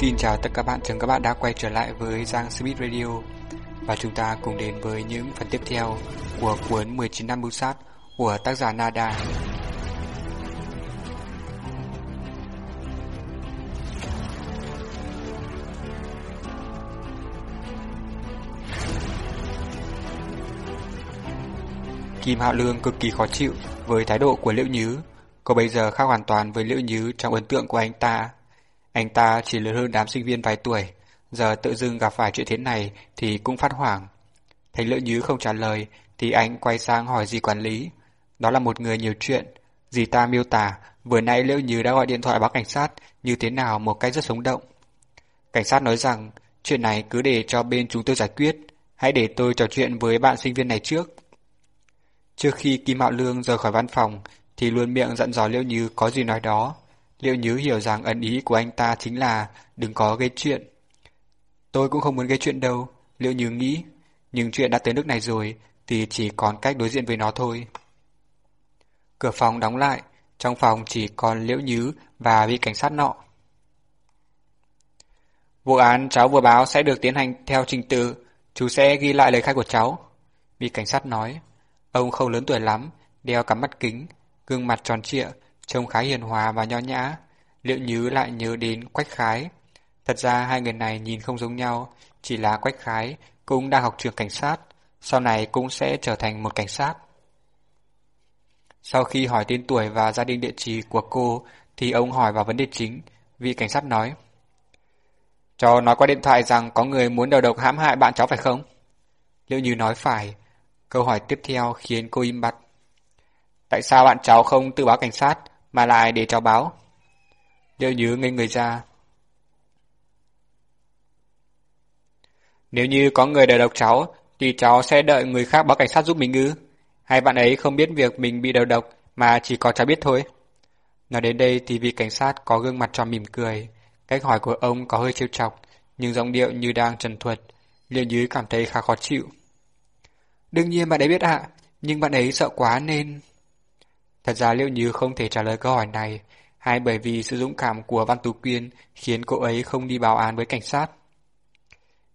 Xin chào tất cả các bạn, chào các bạn đã quay trở lại với Giang Smith Radio. Và chúng ta cùng đến với những phần tiếp theo của cuốn 19 năm bưu sát của tác giả Nada Kim Hạo Lương cực kỳ khó chịu với thái độ của Liễu Nhứ. Cô bây giờ khác hoàn toàn với Liễu Nhứ trong ấn tượng của anh ta anh ta chỉ lớn hơn đám sinh viên vài tuổi, giờ tự dưng gặp phải chuyện thế này thì cũng phát hoảng. Thấy lỡ nhứ không trả lời thì anh quay sang hỏi dì quản lý. Đó là một người nhiều chuyện. Dì ta miêu tả vừa nãy lỡ Nhứ đã gọi điện thoại báo cảnh sát như thế nào một cách rất sống động. Cảnh sát nói rằng chuyện này cứ để cho bên chúng tôi giải quyết, hãy để tôi trò chuyện với bạn sinh viên này trước. Trước khi Kim Mạo Lương rời khỏi văn phòng thì luôn miệng dặn dò Liễu Như có gì nói đó. Liệu Nhứ hiểu rằng ẩn ý của anh ta chính là đừng có gây chuyện. Tôi cũng không muốn gây chuyện đâu, Liệu Nhứ nghĩ. Nhưng chuyện đã tới nước này rồi thì chỉ còn cách đối diện với nó thôi. Cửa phòng đóng lại, trong phòng chỉ còn Liễu Nhứ và vị cảnh sát nọ. Vụ án cháu vừa báo sẽ được tiến hành theo trình tự, chú sẽ ghi lại lời khai của cháu. Vị cảnh sát nói, ông không lớn tuổi lắm, đeo cắm mắt kính, gương mặt tròn trịa, trông khá hiền hòa và nho nhã. Liệu Nhứ lại nhớ đến Quách Khái. Thật ra hai người này nhìn không giống nhau, chỉ là Quách Khái cũng đang học trường cảnh sát, sau này cũng sẽ trở thành một cảnh sát. Sau khi hỏi tên tuổi và gia đình địa chỉ của cô, thì ông hỏi vào vấn đề chính, vị cảnh sát nói. Cho nói qua điện thoại rằng có người muốn đầu độc hãm hại bạn cháu phải không? Liệu như nói phải. Câu hỏi tiếp theo khiến cô im bặt. Tại sao bạn cháu không tự báo cảnh sát mà lại để cháu báo? Liệu như ngây người ra. Nếu như có người đầu độc cháu, thì cháu sẽ đợi người khác báo cảnh sát giúp mình ư? Hay bạn ấy không biết việc mình bị đầu độc mà chỉ có cháu biết thôi? Nói đến đây thì vị cảnh sát có gương mặt tròn mỉm cười. Cách hỏi của ông có hơi trêu chọc, nhưng giọng điệu như đang trần thuật. Liệu như cảm thấy khá khó chịu. Đương nhiên bạn ấy biết ạ, nhưng bạn ấy sợ quá nên... Thật ra Liễu Như không thể trả lời câu hỏi này, hay bởi vì sự dũng cảm của Văn Tú Quyên khiến cô ấy không đi báo án với cảnh sát.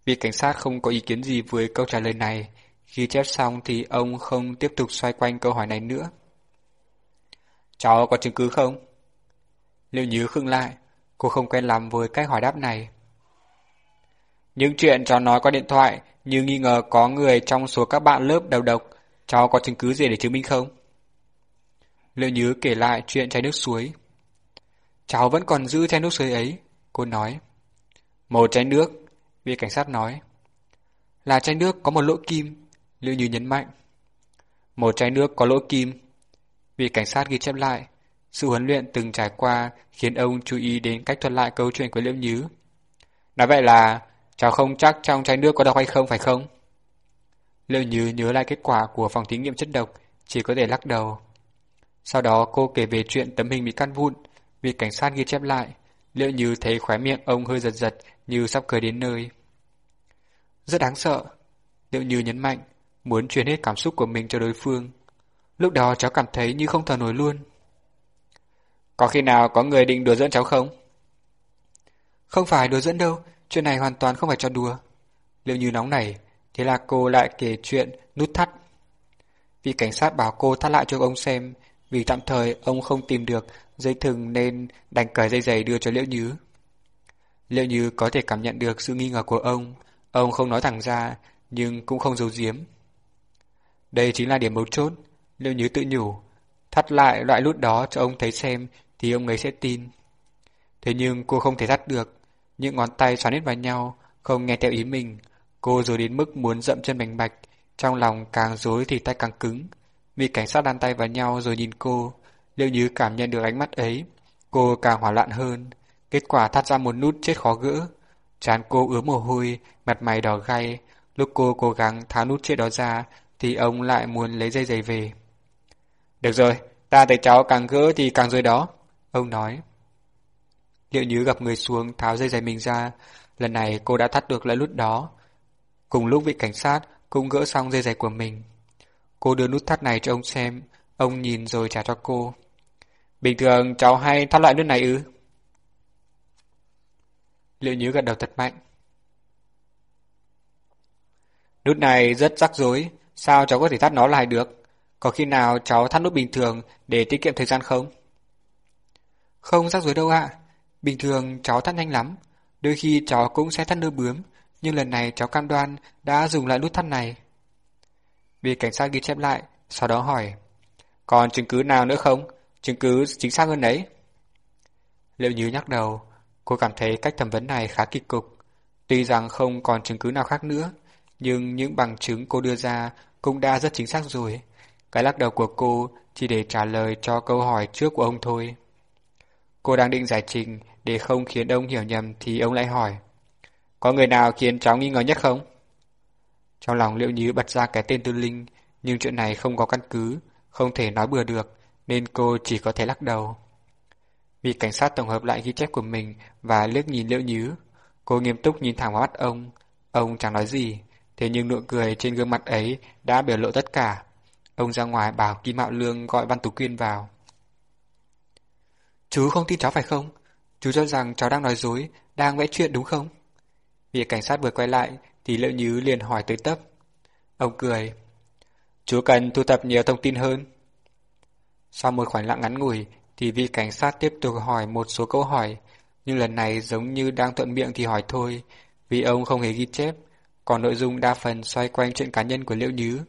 Vì cảnh sát không có ý kiến gì với câu trả lời này, khi chép xong thì ông không tiếp tục xoay quanh câu hỏi này nữa. Cháu có chứng cứ không? liệu Như khưng lại, cô không quen lắm với cách hỏi đáp này. Những chuyện cháu nói qua điện thoại như nghi ngờ có người trong số các bạn lớp đầu độc, cháu có chứng cứ gì để chứng minh không? Liệu nhớ kể lại chuyện chai nước suối. Cháu vẫn còn giữ chai nước suối ấy, cô nói. Một chai nước, vị cảnh sát nói. Là chai nước có một lỗ kim, Liệu Như nhấn mạnh. Một chai nước có lỗ kim. Vị cảnh sát ghi chép lại. Sự huấn luyện từng trải qua khiến ông chú ý đến cách thuật lại câu chuyện của Liễu Nhứ. Nói vậy là cháu không chắc trong chai nước có độc hay không phải không? Liễu Nhứ nhớ lại kết quả của phòng thí nghiệm chất độc, chỉ có thể lắc đầu. Sau đó cô kể về chuyện tấm hình bị cắt vụn, vì cảnh sát ghi chép lại, liệu như thấy khóe miệng ông hơi giật giật như sắp cười đến nơi. Rất đáng sợ, liệu như nhấn mạnh, muốn truyền hết cảm xúc của mình cho đối phương. Lúc đó cháu cảm thấy như không thở nổi luôn. Có khi nào có người định đùa dẫn cháu không? Không phải đùa dẫn đâu, chuyện này hoàn toàn không phải cho đùa. Liệu như nóng nảy, thế là cô lại kể chuyện nút thắt. Vì cảnh sát bảo cô thắt lại cho ông xem, vì tạm thời ông không tìm được dây thừng nên đành cởi dây giày đưa cho Liễu Nhứ. Liễu Nhứ có thể cảm nhận được sự nghi ngờ của ông, ông không nói thẳng ra nhưng cũng không giấu giếm. Đây chính là điểm mấu chốt, Liễu Nhứ tự nhủ, thắt lại loại lút đó cho ông thấy xem thì ông ấy sẽ tin. Thế nhưng cô không thể thắt được, những ngón tay xoắn hết vào nhau, không nghe theo ý mình, cô rồi đến mức muốn dậm chân bành bạch, trong lòng càng rối thì tay càng cứng vị cảnh sát đan tay vào nhau rồi nhìn cô, liệu như cảm nhận được ánh mắt ấy, cô càng hỏa loạn hơn. Kết quả thắt ra một nút chết khó gỡ. Chán cô ứa mồ hôi, mặt mày đỏ gay. Lúc cô cố gắng tháo nút chết đó ra, thì ông lại muốn lấy dây giày về. Được rồi, ta thấy cháu càng gỡ thì càng rơi đó. Ông nói. Liệu như gặp người xuống tháo dây giày mình ra, lần này cô đã thắt được lại nút đó. Cùng lúc vị cảnh sát cũng gỡ xong dây giày của mình. Cô đưa nút thắt này cho ông xem, ông nhìn rồi trả cho cô. Bình thường cháu hay thắt loại nút này ư? Liệu nhớ gật đầu thật mạnh. Nút này rất rắc rối, sao cháu có thể thắt nó lại được? Có khi nào cháu thắt nút bình thường để tiết kiệm thời gian không? Không rắc rối đâu ạ. Bình thường cháu thắt nhanh lắm. Đôi khi cháu cũng sẽ thắt nơ bướm, nhưng lần này cháu cam đoan đã dùng lại nút thắt này. Vì cảnh sát ghi chép lại, sau đó hỏi. Còn chứng cứ nào nữa không? Chứng cứ chính xác hơn đấy. Liệu như nhắc đầu, cô cảm thấy cách thẩm vấn này khá kịch cục. Tuy rằng không còn chứng cứ nào khác nữa, nhưng những bằng chứng cô đưa ra cũng đã rất chính xác rồi. Cái lắc đầu của cô chỉ để trả lời cho câu hỏi trước của ông thôi. Cô đang định giải trình để không khiến ông hiểu nhầm thì ông lại hỏi. Có người nào khiến cháu nghi ngờ nhất không? Trong lòng Liệu Như bật ra cái tên Tư Linh, nhưng chuyện này không có căn cứ, không thể nói bừa được, nên cô chỉ có thể lắc đầu. Vì cảnh sát tổng hợp lại ghi chép của mình và liếc nhìn Liễu Nhứ, cô nghiêm túc nhìn thẳng vào mắt ông. Ông chẳng nói gì, thế nhưng nụ cười trên gương mặt ấy đã biểu lộ tất cả. Ông ra ngoài bảo Kim Mạo Lương gọi Văn Tú Quyên vào. Chú không tin cháu phải không? Chú cho rằng cháu đang nói dối, đang vẽ chuyện đúng không? Vì cảnh sát vừa quay lại thì Liễu Nhứ liền hỏi tới tấp. Ông cười. Chú cần thu thập nhiều thông tin hơn. Sau một khoảng lặng ngắn ngủi thì vị cảnh sát tiếp tục hỏi một số câu hỏi, nhưng lần này giống như đang thuận miệng thì hỏi thôi, vì ông không hề ghi chép, còn nội dung đa phần xoay quanh chuyện cá nhân của Liễu Nhứ,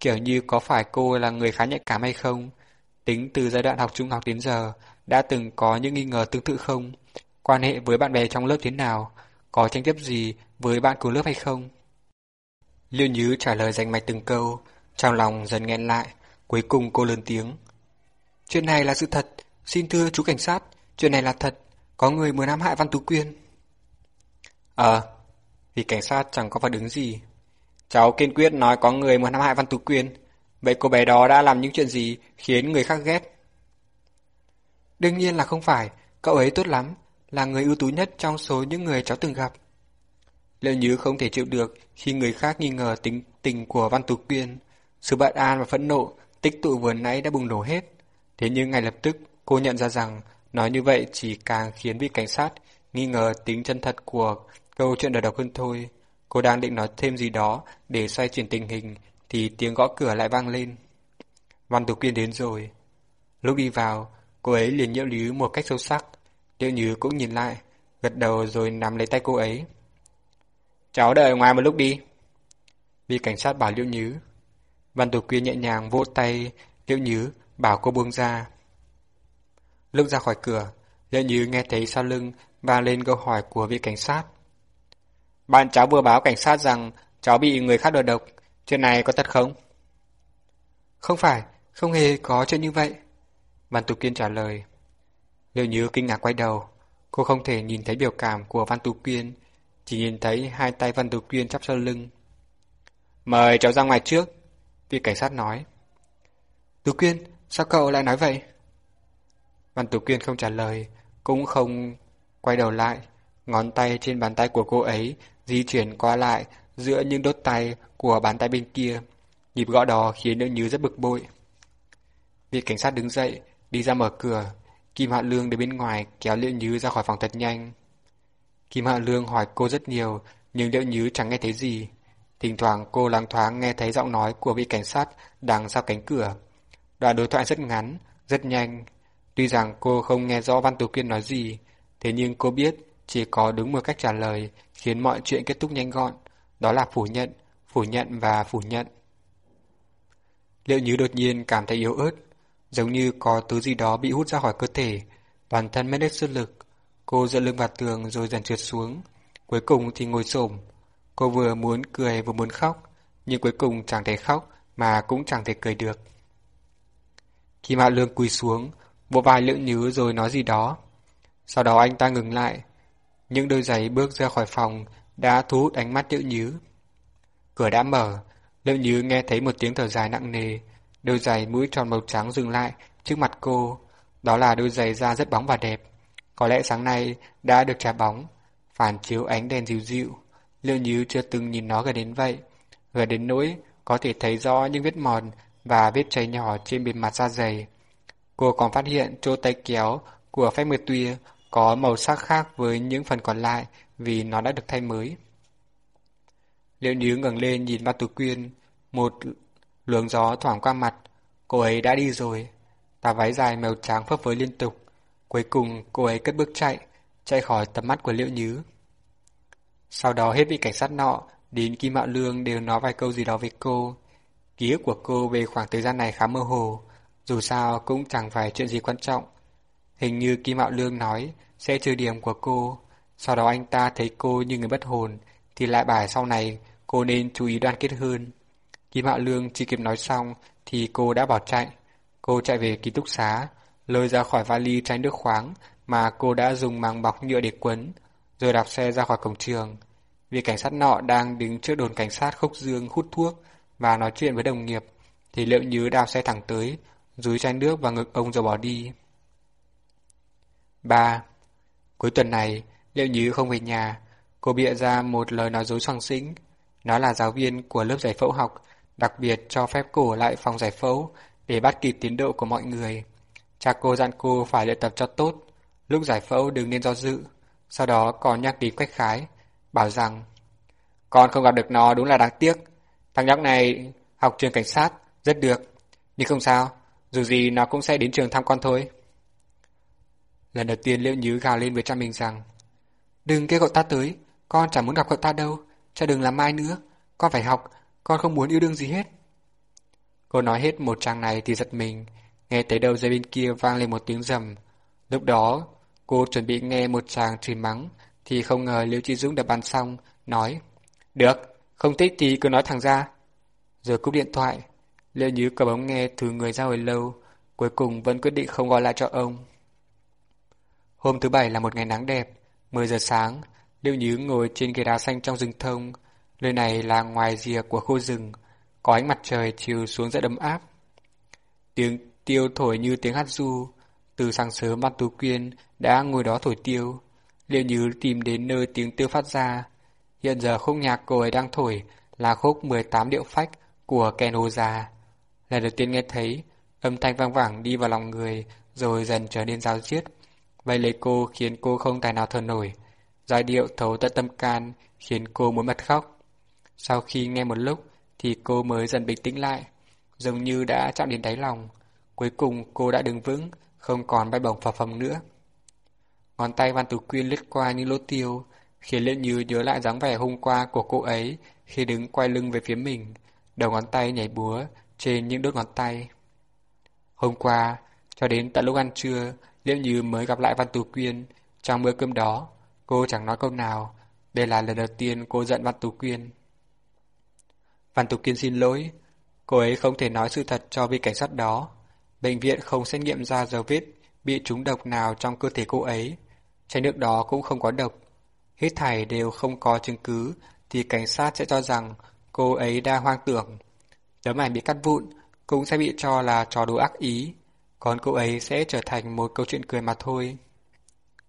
kiểu như có phải cô là người khá nhạy cảm hay không, tính từ giai đoạn học trung học đến giờ, đã từng có những nghi ngờ tương tự không, quan hệ với bạn bè trong lớp thế nào, có tranh chấp gì với bạn cùng lớp hay không. Liêu Nhứ trả lời danh mạch từng câu, trong lòng dần nghẹn lại, cuối cùng cô lớn tiếng. Chuyện này là sự thật, xin thưa chú cảnh sát, chuyện này là thật, có người muốn ám hại Văn Tú Quyên. Ờ, vì cảnh sát chẳng có phản ứng gì. Cháu kiên quyết nói có người muốn ám hại Văn Tú Quyên, vậy cô bé đó đã làm những chuyện gì khiến người khác ghét? Đương nhiên là không phải, cậu ấy tốt lắm, là người ưu tú nhất trong số những người cháu từng gặp. Liệu như không thể chịu được khi người khác nghi ngờ tính tình của Văn Tú Quyên. Sự bất an và phẫn nộ tích tụ vừa nãy đã bùng nổ hết. Thế nhưng ngay lập tức cô nhận ra rằng nói như vậy chỉ càng khiến vị cảnh sát nghi ngờ tính chân thật của câu chuyện đời độc hơn thôi. Cô đang định nói thêm gì đó để xoay chuyển tình hình thì tiếng gõ cửa lại vang lên. Văn Tú Quyên đến rồi. Lúc đi vào, cô ấy liền nhiễu lý một cách sâu sắc. Liễu Như cũng nhìn lại, gật đầu rồi nắm lấy tay cô ấy. Cháu đợi ngoài một lúc đi. Vì cảnh sát bảo Liễu Nhứ. Văn Tú Quyên nhẹ nhàng vỗ tay Liễu Nhứ bảo cô buông ra. Lúc ra khỏi cửa, Liễu Nhứ nghe thấy sau lưng vang lên câu hỏi của vị cảnh sát. Bạn cháu vừa báo cảnh sát rằng cháu bị người khác đột độc. Chuyện này có thật không? Không phải, không hề có chuyện như vậy. Văn Tú Quyên trả lời. Liễu Nhứ kinh ngạc quay đầu. Cô không thể nhìn thấy biểu cảm của Văn Tú Quyên chỉ nhìn thấy hai tay Văn Tú Quyên chắp sau lưng. Mời cháu ra ngoài trước, vị cảnh sát nói. Tú Quyên, sao cậu lại nói vậy? Văn Tú Quyên không trả lời, cũng không quay đầu lại. Ngón tay trên bàn tay của cô ấy di chuyển qua lại giữa những đốt tay của bàn tay bên kia. Nhịp gõ đò khiến nữ như rất bực bội. Vị cảnh sát đứng dậy, đi ra mở cửa. Kim Hạ Lương đến bên ngoài kéo Liễu Như ra khỏi phòng thật nhanh. Kim Hạ Lương hỏi cô rất nhiều, nhưng Liễu Nhứ chẳng nghe thấy gì. Thỉnh thoảng cô lang thoáng nghe thấy giọng nói của vị cảnh sát đằng sau cánh cửa. Đoạn đối thoại rất ngắn, rất nhanh. Tuy rằng cô không nghe rõ Văn Tú Kiên nói gì, thế nhưng cô biết chỉ có đúng một cách trả lời khiến mọi chuyện kết thúc nhanh gọn. Đó là phủ nhận, phủ nhận và phủ nhận. Liệu Nhứ đột nhiên cảm thấy yếu ớt, giống như có thứ gì đó bị hút ra khỏi cơ thể, toàn thân mất hết sức lực. Cô dựa lưng vào tường rồi dần trượt xuống. Cuối cùng thì ngồi xổm. Cô vừa muốn cười vừa muốn khóc, nhưng cuối cùng chẳng thể khóc mà cũng chẳng thể cười được. Khi Mạo Lương quỳ xuống, vỗ vai lưỡng nhứ rồi nói gì đó. Sau đó anh ta ngừng lại. Những đôi giày bước ra khỏi phòng đã thu hút ánh mắt lưỡng nhứ. Cửa đã mở, lưỡng nhứ nghe thấy một tiếng thở dài nặng nề. Đôi giày mũi tròn màu trắng dừng lại trước mặt cô. Đó là đôi giày da rất bóng và đẹp. Có lẽ sáng nay đã được trả bóng, phản chiếu ánh đèn dịu dịu. Liệu nhíu chưa từng nhìn nó gần đến vậy. Gần đến nỗi có thể thấy rõ những vết mòn và vết cháy nhỏ trên bề mặt da dày. Cô còn phát hiện chỗ tay kéo của phép mượt tuya có màu sắc khác với những phần còn lại vì nó đã được thay mới. Liệu nhíu ngẩng lên nhìn Văn tù Quyên, một luồng gió thoảng qua mặt, cô ấy đã đi rồi. Tà váy dài màu trắng phấp phới liên tục, cuối cùng cô ấy cất bước chạy, chạy khỏi tầm mắt của Liễu Nhứ. Sau đó hết vị cảnh sát nọ đến Kim Mạo Lương đều nói vài câu gì đó với cô. Ký ức của cô về khoảng thời gian này khá mơ hồ, dù sao cũng chẳng phải chuyện gì quan trọng. Hình như Kim Mạo Lương nói sẽ trừ điểm của cô, sau đó anh ta thấy cô như người bất hồn, thì lại bảo sau này cô nên chú ý đoàn kết hơn. Kim Mạo Lương chỉ kịp nói xong thì cô đã bỏ chạy. Cô chạy về ký túc xá, lôi ra khỏi vali chai nước khoáng mà cô đã dùng màng bọc nhựa để quấn, rồi đạp xe ra khỏi cổng trường. Vì cảnh sát nọ đang đứng trước đồn cảnh sát khúc dương hút thuốc và nói chuyện với đồng nghiệp, thì liệu nhớ đạp xe thẳng tới, rúi chai nước vào ngực ông rồi bỏ đi. 3. Cuối tuần này, liệu nhớ không về nhà, cô bịa ra một lời nói dối soàng xĩnh. Nó là giáo viên của lớp giải phẫu học, đặc biệt cho phép cô lại phòng giải phẫu để bắt kịp tiến độ của mọi người. Cha cô dặn cô phải luyện tập cho tốt, lúc giải phẫu đừng nên do dự. Sau đó còn nhắc đến Quách Khái, bảo rằng Con không gặp được nó đúng là đáng tiếc. Thằng nhóc này học trường cảnh sát, rất được. Nhưng không sao, dù gì nó cũng sẽ đến trường thăm con thôi. Lần đầu tiên Liễu Nhứ gào lên với cha mình rằng Đừng kêu cậu ta tới, con chẳng muốn gặp cậu ta đâu, cha đừng làm mai nữa, con phải học, con không muốn yêu đương gì hết. Cô nói hết một trang này thì giật mình, nghe thấy đầu dây bên kia vang lên một tiếng rầm. Lúc đó, cô chuẩn bị nghe một chàng chửi mắng, thì không ngờ Liễu Chi Dũng đã bàn xong, nói Được, không thích thì cứ nói thẳng ra. Rồi cúp điện thoại, Liễu Nhứ cầm ống nghe thử người ra hồi lâu, cuối cùng vẫn quyết định không gọi lại cho ông. Hôm thứ bảy là một ngày nắng đẹp, 10 giờ sáng, Liễu Nhứ ngồi trên ghế đá xanh trong rừng thông. Nơi này là ngoài rìa của khu rừng, có ánh mặt trời chiều xuống rất ấm áp. Tiếng tiêu thổi như tiếng hát du, từ sáng sớm Văn Tú Quyên đã ngồi đó thổi tiêu. Liệu như tìm đến nơi tiếng tiêu phát ra. Hiện giờ khúc nhạc cô ấy đang thổi là khúc 18 điệu phách của Ken Hồ Già. Lần đầu tiên nghe thấy, âm thanh vang vẳng đi vào lòng người rồi dần trở nên giáo diết. Vậy lấy cô khiến cô không tài nào thở nổi. Giai điệu thấu tận tâm can khiến cô muốn bật khóc. Sau khi nghe một lúc thì cô mới dần bình tĩnh lại, giống như đã chạm đến đáy lòng. Cuối cùng cô đã đứng vững, không còn bay bổng phập phồng nữa. Ngón tay Văn Tú Quyên lướt qua như lỗ tiêu, khiến Lệ Như nhớ lại dáng vẻ hôm qua của cô ấy khi đứng quay lưng về phía mình, đầu ngón tay nhảy búa trên những đốt ngón tay. Hôm qua, cho đến tận lúc ăn trưa, Liễu Như mới gặp lại Văn Tú Quyên. Trong bữa cơm đó, cô chẳng nói câu nào. Đây là lần đầu tiên cô giận Văn Tú Quyên. Văn Tú Quyên xin lỗi. Cô ấy không thể nói sự thật cho vị cảnh sát đó. Bệnh viện không xét nghiệm ra dấu vết bị trúng độc nào trong cơ thể cô ấy. Chai nước đó cũng không có độc. Hết thảy đều không có chứng cứ thì cảnh sát sẽ cho rằng cô ấy đa hoang tưởng. Tấm ảnh bị cắt vụn cũng sẽ bị cho là trò đồ ác ý còn cô ấy sẽ trở thành một câu chuyện cười mà thôi.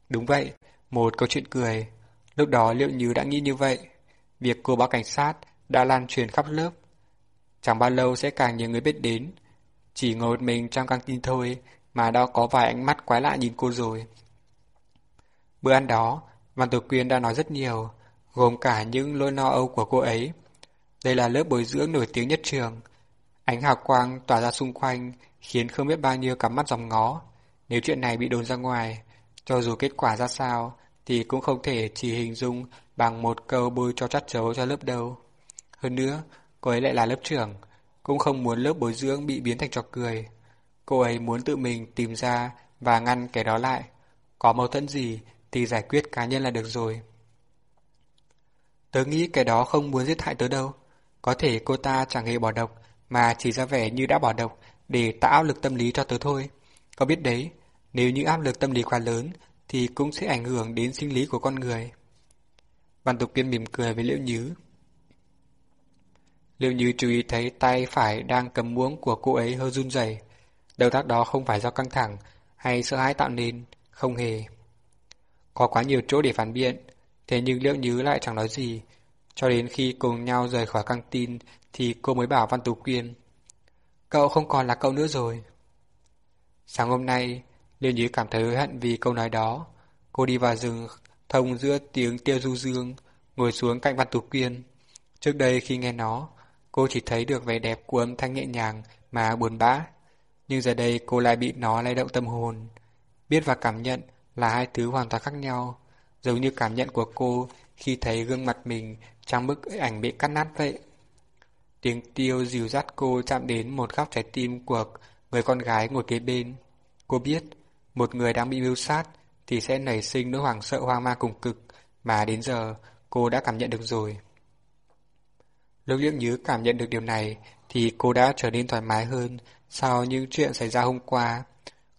Đúng vậy, một câu chuyện cười. Lúc đó Liệu Như đã nghĩ như vậy. Việc cô báo cảnh sát đã lan truyền khắp lớp. Chẳng bao lâu sẽ càng nhiều người biết đến. Chỉ ngồi một mình trong căng tin thôi mà đã có vài ánh mắt quái lạ nhìn cô rồi. Bữa ăn đó, Văn Tử Quyên đã nói rất nhiều, gồm cả những lôi no âu của cô ấy. Đây là lớp bồi dưỡng nổi tiếng nhất trường. Ánh hào quang tỏa ra xung quanh, khiến không biết bao nhiêu cắm mắt dòng ngó. Nếu chuyện này bị đồn ra ngoài, cho dù kết quả ra sao, thì cũng không thể chỉ hình dung bằng một câu bôi cho chắt chấu cho lớp đâu. Hơn nữa, cô ấy lại là lớp trưởng, cũng không muốn lớp bồi dưỡng bị biến thành trò cười. Cô ấy muốn tự mình tìm ra và ngăn kẻ đó lại. Có mâu thuẫn gì thì giải quyết cá nhân là được rồi. Tớ nghĩ kẻ đó không muốn giết hại tớ đâu. Có thể cô ta chẳng hề bỏ độc, mà chỉ ra vẻ như đã bỏ độc để tạo áp lực tâm lý cho tớ thôi. Có biết đấy, nếu những áp lực tâm lý quá lớn thì cũng sẽ ảnh hưởng đến sinh lý của con người. Văn Tục Kiên mỉm cười với Liễu Nhứ liệu như chú ý thấy tay phải đang cầm muỗng của cô ấy hơi run rẩy. Động tác đó không phải do căng thẳng hay sợ hãi tạo nên, không hề. Có quá nhiều chỗ để phản biện, thế nhưng Liễu Như lại chẳng nói gì. Cho đến khi cùng nhau rời khỏi căng tin thì cô mới bảo Văn Tú Quyên. Cậu không còn là cậu nữa rồi. Sáng hôm nay, Liệu Như cảm thấy hối hận vì câu nói đó. Cô đi vào rừng thông giữa tiếng tiêu du dương, ngồi xuống cạnh Văn Tú Quyên. Trước đây khi nghe nó, cô chỉ thấy được vẻ đẹp của âm thanh nhẹ nhàng mà buồn bã. Nhưng giờ đây cô lại bị nó lay động tâm hồn. Biết và cảm nhận là hai thứ hoàn toàn khác nhau, giống như cảm nhận của cô khi thấy gương mặt mình trong bức ảnh bị cắt nát vậy. Tiếng tiêu dìu dắt cô chạm đến một góc trái tim của người con gái ngồi kế bên. Cô biết, một người đang bị mưu sát thì sẽ nảy sinh nỗi hoảng sợ hoang mang cùng cực mà đến giờ cô đã cảm nhận được rồi. Lúc Liễu Nhứ cảm nhận được điều này thì cô đã trở nên thoải mái hơn sau những chuyện xảy ra hôm qua.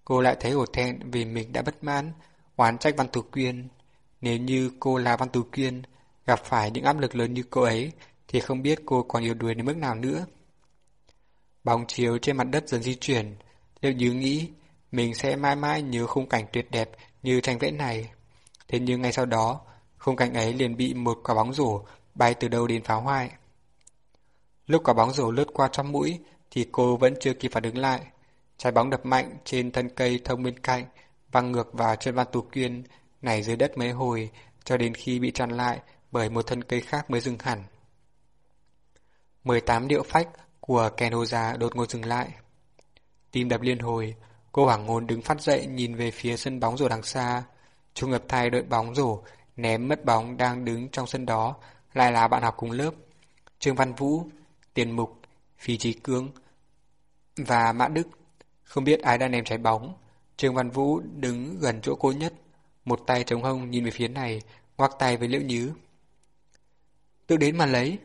Cô lại thấy hổ thẹn vì mình đã bất mãn, oán trách Văn Tú Quyên. Nếu như cô là Văn Tú Quyên, gặp phải những áp lực lớn như cô ấy thì không biết cô còn yếu đuối đến mức nào nữa. Bóng chiếu trên mặt đất dần di chuyển, liễu nhứ nghĩ mình sẽ mãi mãi nhớ khung cảnh tuyệt đẹp như tranh vẽ này. Thế nhưng ngay sau đó, khung cảnh ấy liền bị một quả bóng rổ bay từ đâu đến phá hoại. Lúc quả bóng rổ lướt qua trong mũi thì cô vẫn chưa kịp phản ứng lại. Trái bóng đập mạnh trên thân cây thông bên cạnh, văng ngược vào chân Văn Tú Quyên, nảy dưới đất mấy hồi cho đến khi bị chặn lại bởi một thân cây khác mới dừng hẳn. 18 điệu phách của Ken Hoja đột ngột dừng lại. Tim đập liên hồi, cô hoảng hồn đứng phát dậy nhìn về phía sân bóng rổ đằng xa. Trung ngập thay đội bóng rổ, ném mất bóng đang đứng trong sân đó, lại là bạn học cùng lớp. Trương Văn Vũ, Tiền Mục, Phi Trí Cương và Mã Đức. Không biết ai đang ném trái bóng. Trương Văn Vũ đứng gần chỗ cô nhất, một tay chống hông nhìn về phía này, ngoắc tay với Liễu Nhứ. Tự đến mà lấy.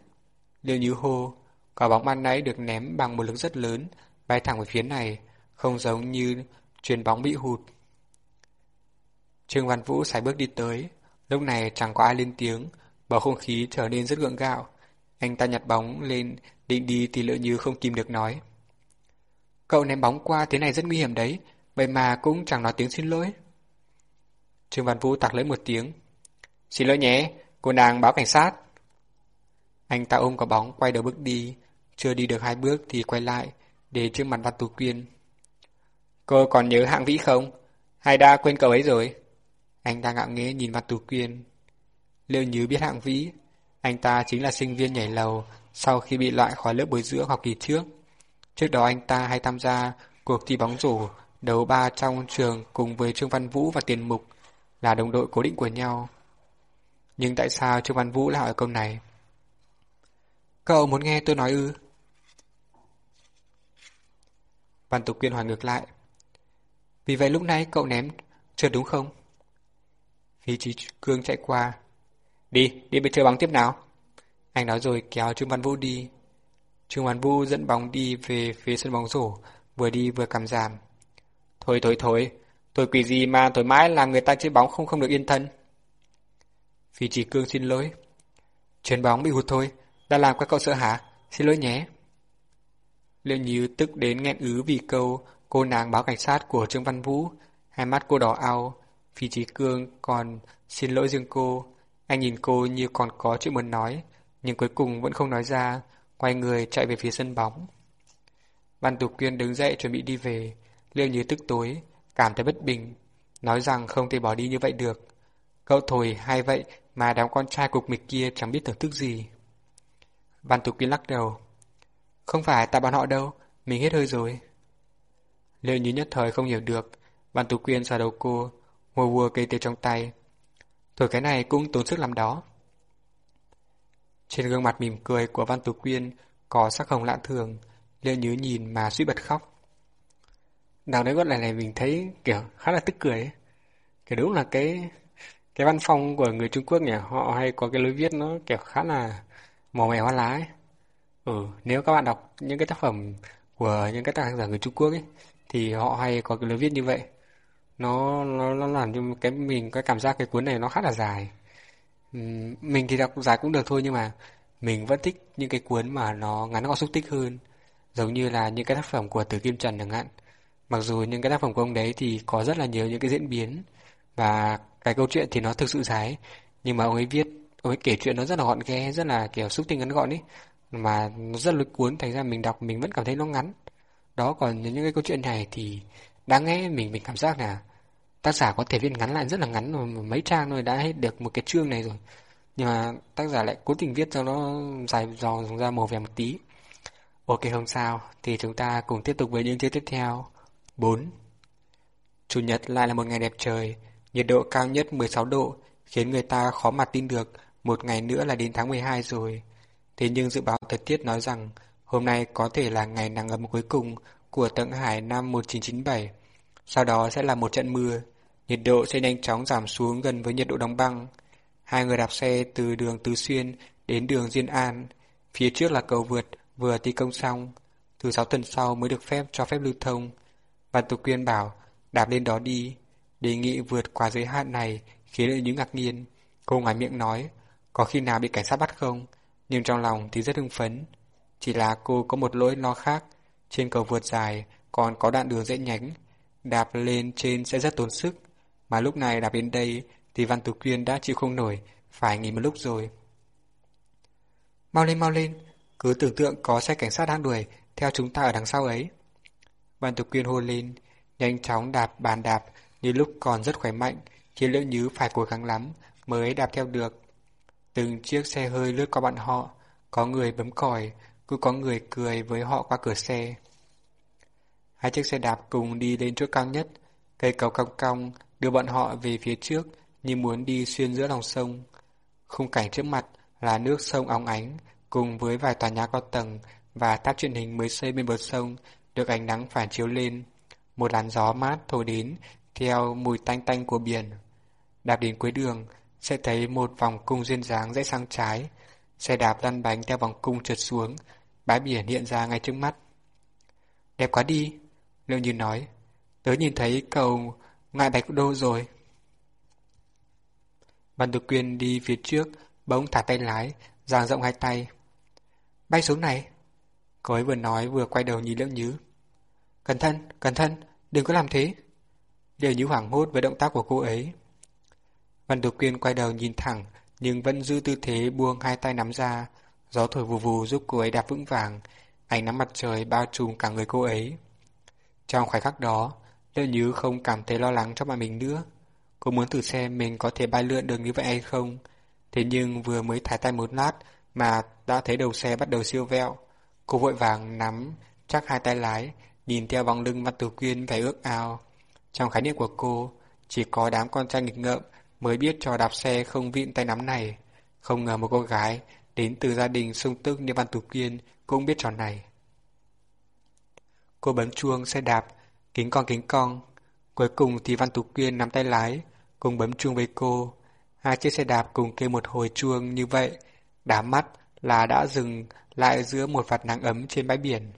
Liễu Nhứ hô, quả bóng ban nãy được ném bằng một lực rất lớn, bay thẳng về phía này, không giống như chuyền bóng bị hụt. Trương Văn Vũ sải bước đi tới, lúc này chẳng có ai lên tiếng, bầu không khí trở nên rất gượng gạo. Anh ta nhặt bóng lên, định đi thì lỡ như không kìm được nói. Cậu ném bóng qua thế này rất nguy hiểm đấy, vậy mà cũng chẳng nói tiếng xin lỗi. Trương Văn Vũ tặc lấy một tiếng. Xin lỗi nhé, cô nàng báo cảnh sát. Anh ta ôm quả bóng quay đầu bước đi, chưa đi được hai bước thì quay lại, để trước mặt Văn Tú Quyên. Cô còn nhớ hạng vĩ không? Hay đã quên cậu ấy rồi? Anh ta ngạo nghễ nhìn Văn Tú Quyên. Liệu như biết hạng vĩ, anh ta chính là sinh viên nhảy lầu sau khi bị loại khỏi lớp bồi dưỡng học kỳ trước. Trước đó anh ta hay tham gia cuộc thi bóng rổ, đấu ba trong trường cùng với Trương Văn Vũ và Tiền Mục, là đồng đội cố định của nhau. Nhưng tại sao Trương Văn Vũ lại hỏi câu này? Cậu muốn nghe tôi nói ư? Văn Tục Quyên hỏi ngược lại. Vì vậy lúc nãy cậu ném trượt đúng không? Phi Trí Cương chạy qua. Đi, đi bên chơi bóng tiếp nào. Anh nói rồi kéo Trương Văn Vũ đi. Trương Văn Vũ dẫn bóng đi về phía sân bóng rổ, vừa đi vừa cầm giảm. Thôi thôi thôi, tôi quỷ gì mà tối mãi làm người ta chơi bóng không không được yên thân. Phi chỉ Cương xin lỗi. Chuyền bóng bị hụt thôi, đã làm các cậu sợ hả? Xin lỗi nhé. Liệu như tức đến nghẹn ứ vì câu cô nàng báo cảnh sát của Trương Văn Vũ, hai mắt cô đỏ ao, Phi Trí Cương còn xin lỗi riêng cô. Anh nhìn cô như còn có chuyện muốn nói, nhưng cuối cùng vẫn không nói ra, quay người chạy về phía sân bóng. Văn Tục Quyên đứng dậy chuẩn bị đi về, Liệu như tức tối, cảm thấy bất bình, nói rằng không thể bỏ đi như vậy được. Cậu thổi hay vậy mà đám con trai cục mịch kia chẳng biết thưởng thức gì. Văn Tục Quyên lắc đầu. Không phải tại bọn họ đâu, mình hết hơi rồi. Liệu như nhất thời không hiểu được, Văn Tú Quyên xoa đầu cô, ngồi vua cây tiêu trong tay. Thổi cái này cũng tốn sức làm đó. Trên gương mặt mỉm cười của Văn Tú Quyên có sắc hồng lạ thường, Liệu nhớ nhìn mà suýt bật khóc. Đào đấy gót này này mình thấy kiểu khá là tức cười ấy. Kiểu đúng là cái cái văn phong của người Trung Quốc nhỉ, họ hay có cái lối viết nó kiểu khá là màu mè hoa lá ấy. Ừ, nếu các bạn đọc những cái tác phẩm của những cái tác giả người Trung Quốc ấy, thì họ hay có cái lối viết như vậy. Nó nó nó làm cho cái mình cái cảm giác cái cuốn này nó khá là dài. Mình thì đọc dài cũng được thôi nhưng mà mình vẫn thích những cái cuốn mà nó ngắn gọn xúc tích hơn, giống như là những cái tác phẩm của Từ Kim Trần chẳng hạn. Mặc dù những cái tác phẩm của ông đấy thì có rất là nhiều những cái diễn biến và cái câu chuyện thì nó thực sự dài, nhưng mà ông ấy viết, ông ấy kể chuyện nó rất là gọn ghẽ, rất là kiểu xúc tích ngắn gọn ấy mà nó rất lôi cuốn thành ra mình đọc mình vẫn cảm thấy nó ngắn đó còn những cái câu chuyện này thì đáng nghe mình mình cảm giác là tác giả có thể viết ngắn lại rất là ngắn rồi, mấy trang thôi đã hết được một cái chương này rồi. Nhưng mà tác giả lại cố tình viết cho nó dài dò ra màu vẻ một tí. Ok không sao, thì chúng ta cùng tiếp tục với những chương tiếp theo. 4. Chủ nhật lại là một ngày đẹp trời, nhiệt độ cao nhất 16 độ, khiến người ta khó mà tin được một ngày nữa là đến tháng 12 rồi. Thế nhưng dự báo thời tiết nói rằng hôm nay có thể là ngày nắng ấm cuối cùng của Tận Hải năm 1997. Sau đó sẽ là một trận mưa, nhiệt độ sẽ nhanh chóng giảm xuống gần với nhiệt độ đóng băng. Hai người đạp xe từ đường Tứ Xuyên đến đường Diên An, phía trước là cầu vượt vừa thi công xong, từ 6 tuần sau mới được phép cho phép lưu thông. Văn Tục Quyên bảo, đạp lên đó đi, đề nghị vượt qua giới hạn này khiến lợi những ngạc nhiên. Cô ngoài miệng nói, có khi nào bị cảnh sát bắt không? Nhưng trong lòng thì rất hưng phấn. Chỉ là cô có một lỗi lo khác, trên cầu vượt dài còn có đoạn đường dễ nhánh, đạp lên trên sẽ rất tốn sức. Mà lúc này đạp đến đây thì Văn Tú Quyên đã chịu không nổi, phải nghỉ một lúc rồi. Mau lên mau lên, cứ tưởng tượng có xe cảnh sát đang đuổi theo chúng ta ở đằng sau ấy. Văn Tú Quyên hôn lên, nhanh chóng đạp bàn đạp như lúc còn rất khỏe mạnh, khiến Liễu Nhứ phải cố gắng lắm mới đạp theo được. Từng chiếc xe hơi lướt qua bọn họ, có người bấm còi, cứ có người cười với họ qua cửa xe. Hai chiếc xe đạp cùng đi lên chỗ cao nhất, cây cầu cong cong đưa bọn họ về phía trước như muốn đi xuyên giữa lòng sông. Khung cảnh trước mặt là nước sông óng ánh cùng với vài tòa nhà cao tầng và tháp truyền hình mới xây bên bờ sông được ánh nắng phản chiếu lên. Một làn gió mát thổi đến theo mùi tanh tanh của biển. Đạp đến cuối đường, sẽ thấy một vòng cung duyên dáng rẽ sang trái. Xe đạp lăn bánh theo vòng cung trượt xuống, bãi biển hiện ra ngay trước mắt. Đẹp quá đi, Lương Như nói. Tớ nhìn thấy cầu ngại bạch đô rồi. Văn Tục Quyên đi phía trước, bỗng thả tay lái, giang rộng hai tay. Bay xuống này. Cô ấy vừa nói vừa quay đầu nhìn Lương Như. Cẩn thận, cẩn thận, đừng có làm thế. Liễu Như hoảng hốt với động tác của cô ấy. Văn Tục Quyên quay đầu nhìn thẳng, nhưng vẫn giữ tư thế buông hai tay nắm ra. Gió thổi vù vù giúp cô ấy đạp vững vàng, ánh nắng mặt trời bao trùm cả người cô ấy. Trong khoảnh khắc đó, Liễu Như không cảm thấy lo lắng cho bạn mình nữa. Cô muốn thử xem mình có thể bay lượn được như vậy hay không. Thế nhưng vừa mới thải tay một lát mà đã thấy đầu xe bắt đầu siêu vẹo. Cô vội vàng nắm chắc hai tay lái, nhìn theo bóng lưng Văn Tử Quyên vẻ ước ao. Trong khái niệm của cô, chỉ có đám con trai nghịch ngợm mới biết trò đạp xe không vịn tay nắm này. Không ngờ một cô gái đến từ gia đình sung tức như Văn Tú Kiên cũng biết trò này. Cô bấm chuông xe đạp, kính con kính con. Cuối cùng thì Văn Tú Kiên nắm tay lái, cùng bấm chuông với cô. Hai chiếc xe đạp cùng kêu một hồi chuông như vậy, đám mắt là đã dừng lại giữa một vạt nắng ấm trên bãi biển.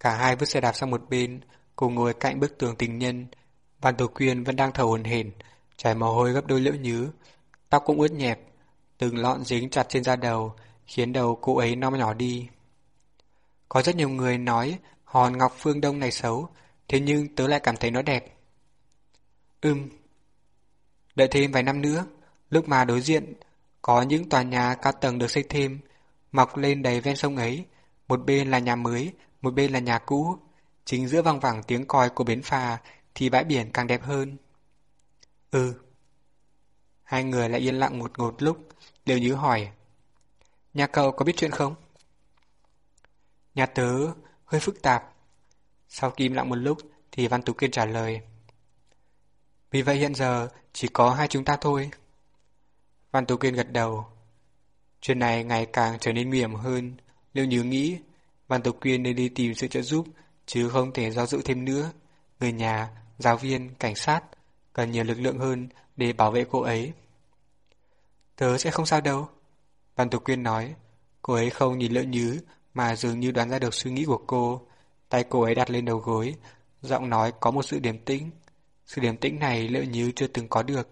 Cả hai vứt xe đạp sang một bên, cùng ngồi cạnh bức tường tình nhân. Văn Tú Quyên vẫn đang thở hồn hển, chảy mồ hôi gấp đôi liễu nhứ, tóc cũng ướt nhẹp, từng lọn dính chặt trên da đầu, khiến đầu cô ấy non nhỏ đi. Có rất nhiều người nói hòn ngọc phương đông này xấu, thế nhưng tớ lại cảm thấy nó đẹp. Ừm. Đợi thêm vài năm nữa, lúc mà đối diện có những tòa nhà cao tầng được xây thêm, mọc lên đầy ven sông ấy, một bên là nhà mới, một bên là nhà cũ, chính giữa vang vẳng tiếng còi của bến phà thì bãi biển càng đẹp hơn. Ừ. Hai người lại yên lặng một ngột lúc, đều nhớ hỏi. Nhà cậu có biết chuyện không? Nhà tớ hơi phức tạp. Sau khi im lặng một lúc thì Văn Tú Kiên trả lời. Vì vậy hiện giờ chỉ có hai chúng ta thôi. Văn Tú Kiên gật đầu. Chuyện này ngày càng trở nên nguy hiểm hơn. Liệu nhớ nghĩ, Văn Tú Kiên nên đi tìm sự trợ giúp, chứ không thể do dự thêm nữa. Người nhà, giáo viên, cảnh sát cần nhiều lực lượng hơn để bảo vệ cô ấy. Tớ sẽ không sao đâu. Văn Tục Quyên nói, cô ấy không nhìn lỡ nhứ mà dường như đoán ra được suy nghĩ của cô. Tay cô ấy đặt lên đầu gối, giọng nói có một sự điềm tĩnh. Sự điềm tĩnh này lỡ nhứ chưa từng có được.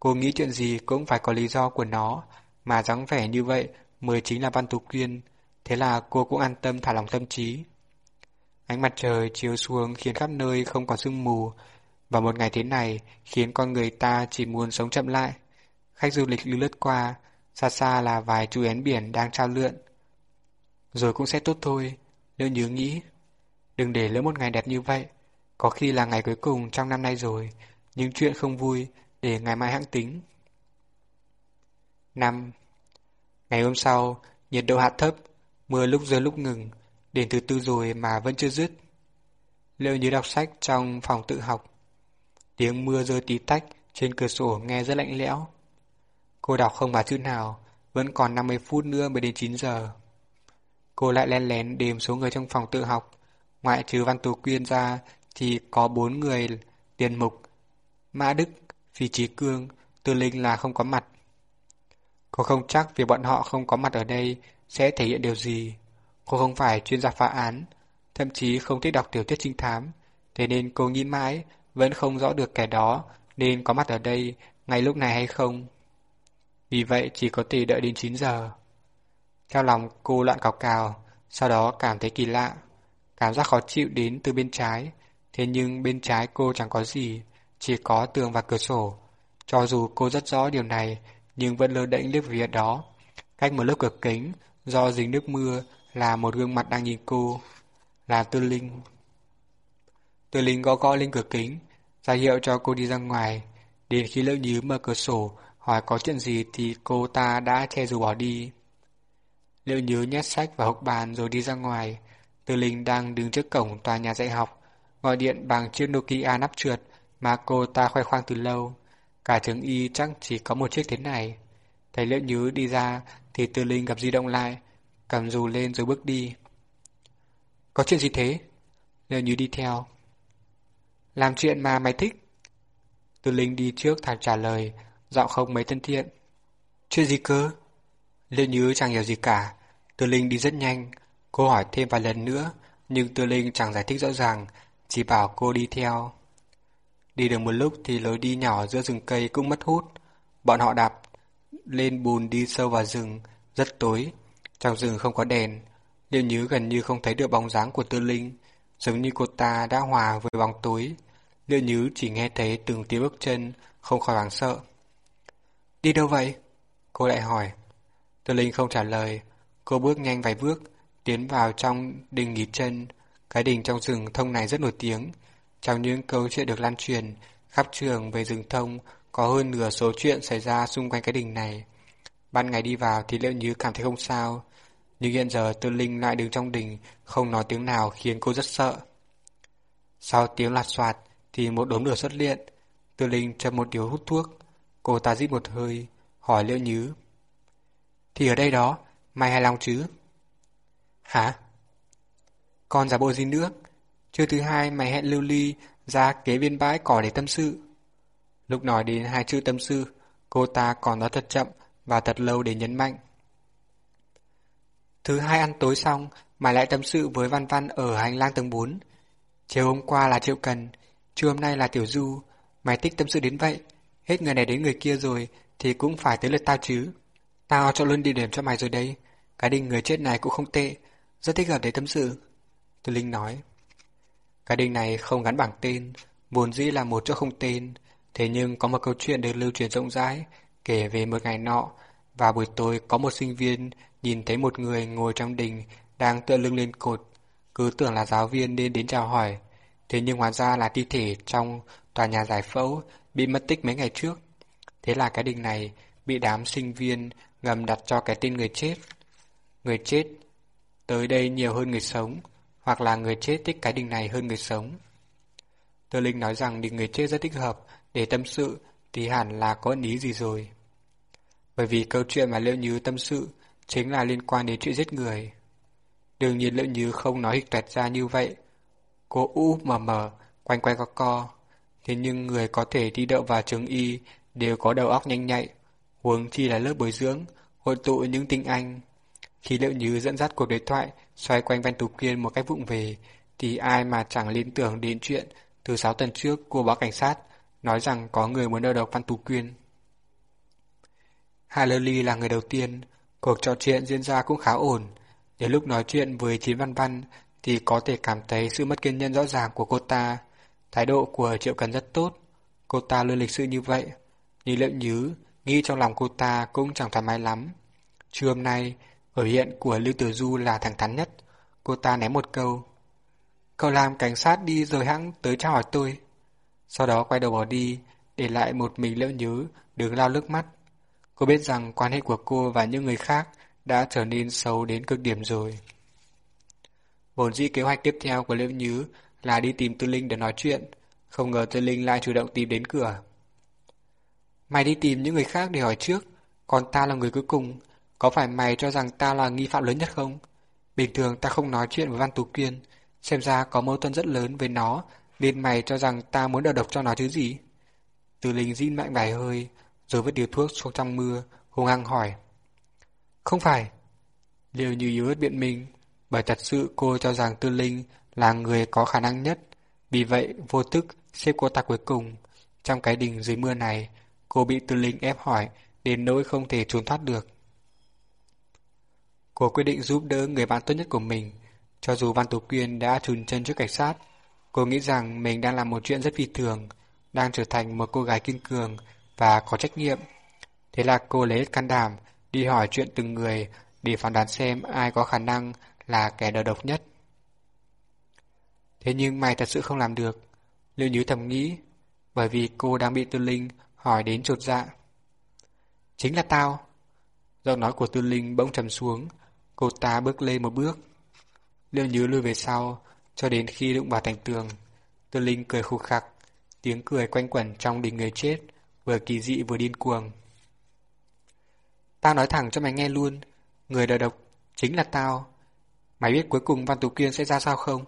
Cô nghĩ chuyện gì cũng phải có lý do của nó, mà dáng vẻ như vậy mới chính là Văn Tục Quyên. Thế là cô cũng an tâm thả lòng tâm trí. Ánh mặt trời chiếu xuống khiến khắp nơi không còn sương mù, và một ngày thế này khiến con người ta chỉ muốn sống chậm lại. Khách du lịch lưu lướt qua, xa xa là vài chú én biển đang trao lượn. Rồi cũng sẽ tốt thôi, nếu nhớ nghĩ. Đừng để lỡ một ngày đẹp như vậy. Có khi là ngày cuối cùng trong năm nay rồi, nhưng chuyện không vui để ngày mai hãng tính. 5. Ngày hôm sau, nhiệt độ hạ thấp, mưa lúc rơi lúc ngừng, đến thứ tư rồi mà vẫn chưa dứt. Liệu như đọc sách trong phòng tự học. Tiếng mưa rơi tí tách trên cửa sổ nghe rất lạnh lẽo. Cô đọc không bà chữ nào, vẫn còn 50 phút nữa mới đến 9 giờ. Cô lại len lén đếm số người trong phòng tự học. Ngoại trừ Văn Tú Quyên ra thì có bốn người tiền mục. Mã Đức, Phi Trí Cương, Tư Linh là không có mặt. Cô không chắc vì bọn họ không có mặt ở đây sẽ thể hiện điều gì. Cô không phải chuyên gia phá án, thậm chí không thích đọc tiểu thuyết trinh thám, thế nên cô nghĩ mãi vẫn không rõ được kẻ đó nên có mặt ở đây ngay lúc này hay không. Vì vậy chỉ có thể đợi đến 9 giờ. Theo lòng cô loạn cào cào, sau đó cảm thấy kỳ lạ. Cảm giác khó chịu đến từ bên trái, thế nhưng bên trái cô chẳng có gì, chỉ có tường và cửa sổ. Cho dù cô rất rõ điều này, nhưng vẫn lơ đễnh liếc về đó. Cách một lớp cửa kính, do dính nước mưa, là một gương mặt đang nhìn cô. Là Tư Linh. Từ Linh gõ gõ lên cửa kính, ra hiệu cho cô đi ra ngoài. Đến khi lỡ nhíu mở cửa sổ, hỏi có chuyện gì thì cô ta đã che dù bỏ đi. Liệu nhớ nhét sách vào hộp bàn rồi đi ra ngoài. Từ Linh đang đứng trước cổng tòa nhà dạy học, gọi điện bằng chiếc Nokia nắp trượt mà cô ta khoe khoang từ lâu. Cả trường y chắc chỉ có một chiếc thế này. Thấy Liệu nhớ đi ra thì từ Linh gặp di động lại, cầm dù lên rồi bước đi. Có chuyện gì thế? Liệu nhớ đi theo. Làm chuyện mà mày thích. Tư Linh đi trước thẳng trả lời, giọng không mấy thân thiện. Chuyện gì cơ? Liệu Nhứ chẳng hiểu gì cả. Tư Linh đi rất nhanh. Cô hỏi thêm vài lần nữa, nhưng Tư Linh chẳng giải thích rõ ràng, chỉ bảo cô đi theo. Đi được một lúc thì lối đi nhỏ giữa rừng cây cũng mất hút. Bọn họ đạp lên bùn đi sâu vào rừng, rất tối. Trong rừng không có đèn, Liệu Nhứ gần như không thấy được bóng dáng của Tư Linh, giống như cô ta đã hòa với bóng tối. Liệu Nhứ chỉ nghe thấy từng tiếng bước chân, không khỏi hoảng sợ. Đi đâu vậy? Cô lại hỏi. Tư Linh không trả lời, cô bước nhanh vài bước, tiến vào trong đình nghỉ chân. Cái đình trong rừng thông này rất nổi tiếng, trong những câu chuyện được lan truyền, khắp trường về rừng thông có hơn nửa số chuyện xảy ra xung quanh cái đình này. Ban ngày đi vào thì Liệu Nhứ cảm thấy không sao, nhưng hiện giờ Tư Linh lại đứng trong đình, không nói tiếng nào khiến cô rất sợ. Sau tiếng lạt soạt thì một đốm lửa xuất hiện, Tư Linh châm một điếu hút thuốc, cô ta rít một hơi, hỏi Liệu nhứ. Thì ở đây đó, mày hài lòng chứ? Hả? Còn giả bộ gì nữa? Trưa thứ hai mày hẹn Lưu Ly ra kế viên bãi cỏ để tâm sự. Lúc nói đến hai chữ tâm sự, cô ta còn nói thật chậm và thật lâu để nhấn mạnh. Thứ hai ăn tối xong, mày lại tâm sự với Văn Văn ở hành lang tầng 4. Chiều hôm qua là Triệu Cần, trưa hôm nay là Tiểu Du. Mày thích tâm sự đến vậy, hết người này đến người kia rồi thì cũng phải tới lượt tao chứ. Tao cho luôn địa điểm cho mày rồi đây. Cái đình người chết này cũng không tệ, rất thích hợp để tâm sự. Từ Linh nói. Cái đình này không gắn bảng tên, vốn dĩ là một chỗ không tên, thế nhưng có một câu chuyện được lưu truyền rộng rãi, kể về một ngày nọ, và buổi tối có một sinh viên nhìn thấy một người ngồi trong đình đang tựa lưng lên cột, cứ tưởng là giáo viên nên đến chào hỏi, thế nhưng hóa ra là thi thể trong tòa nhà giải phẫu bị mất tích mấy ngày trước. Thế là cái đình này bị đám sinh viên ngầm đặt cho cái tên người chết. Người chết tới đây nhiều hơn người sống, hoặc là người chết thích cái đình này hơn người sống. Tơ Linh nói rằng đình người chết rất thích hợp để tâm sự thì hẳn là có ý gì rồi. Bởi vì câu chuyện mà Liễu Như tâm sự chính là liên quan đến chuyện giết người. Đương nhiên Liễu Như không nói hịch tuẹt ra như vậy. Cô u mờ mờ, quanh quanh co co. Thế nhưng người có thể đi đậu vào trường y đều có đầu óc nhanh nhạy, huống chi là lớp bồi dưỡng, hội tụ những tinh anh. Khi Liệu Như dẫn dắt cuộc đối thoại xoay quanh Văn Tú Kiên một cách vụng về, thì ai mà chẳng liên tưởng đến chuyện từ 6 tuần trước của báo cảnh sát nói rằng có người muốn đầu độc Văn Tú Quyên. Hà Lơ Ly là người đầu tiên, cuộc trò chuyện diễn ra cũng khá ổn. Đến lúc nói chuyện với Chiến Văn Văn thì có thể cảm thấy sự mất kiên nhẫn rõ ràng của cô ta. Thái độ của Triệu Cần rất tốt, cô ta luôn lịch sự như vậy. Nhưng Liệu Nhứ nghĩ trong lòng cô ta cũng chẳng thoải mái lắm. Trưa hôm nay, ở hiện của Lưu Tử Du là thẳng thắn nhất. Cô ta ném một câu. Cậu làm cảnh sát đi rồi hãng tới chào hỏi tôi. sau đó quay đầu bỏ đi, để lại một mình Liễu Nhứ đứng lao nước mắt. Cô biết rằng quan hệ của cô và những người khác đã trở nên xấu đến cực điểm rồi. Vốn dĩ kế hoạch tiếp theo của Liễu Nhứ là đi tìm Tư Linh để nói chuyện, không ngờ Tư Linh lại chủ động tìm đến cửa. Mày đi tìm những người khác để hỏi trước, còn ta là người cuối cùng, có phải mày cho rằng ta là nghi phạm lớn nhất không? Bình thường ta không nói chuyện với Văn Tú Kiên, xem ra có mâu thuẫn rất lớn với nó, nên mày cho rằng ta muốn đầu độc cho nó chứ gì? Từ linh rít mạnh vài hơi, rồi vứt điều thuốc xuống trong mưa, hung hăng hỏi. Không phải. Liêu như yếu ớt biện minh, bởi thật sự cô cho rằng Tư Linh là người có khả năng nhất, vì vậy vô thức xếp cô ta cuối cùng. Trong cái đình dưới mưa này, cô bị Tư Linh ép hỏi đến nỗi không thể trốn thoát được. Cô quyết định giúp đỡ người bạn tốt nhất của mình, cho dù Văn Tú Quyên đã trùn chân trước cảnh sát. Cô nghĩ rằng mình đang làm một chuyện rất phi thường, đang trở thành một cô gái kiên cường và có trách nhiệm. Thế là cô lấy can đảm đi hỏi chuyện từng người để phán đoán xem ai có khả năng là kẻ đầu độc nhất. Thế nhưng mày thật sự không làm được. Liệu nhứ thầm nghĩ, bởi vì cô đang bị Tư Linh hỏi đến chột dạ. Chính là tao. Giọng nói của Tư Linh bỗng trầm xuống, cô ta bước lên một bước. Liệu nhứ lùi về sau, cho đến khi đụng vào thành tường. Tư Linh cười khục khặc, tiếng cười quanh quẩn trong đình người chết, vừa kỳ dị vừa điên cuồng. Tao nói thẳng cho mày nghe luôn, người đầu độc chính là tao. Mày biết cuối cùng Văn Tú Kiên sẽ ra sao không?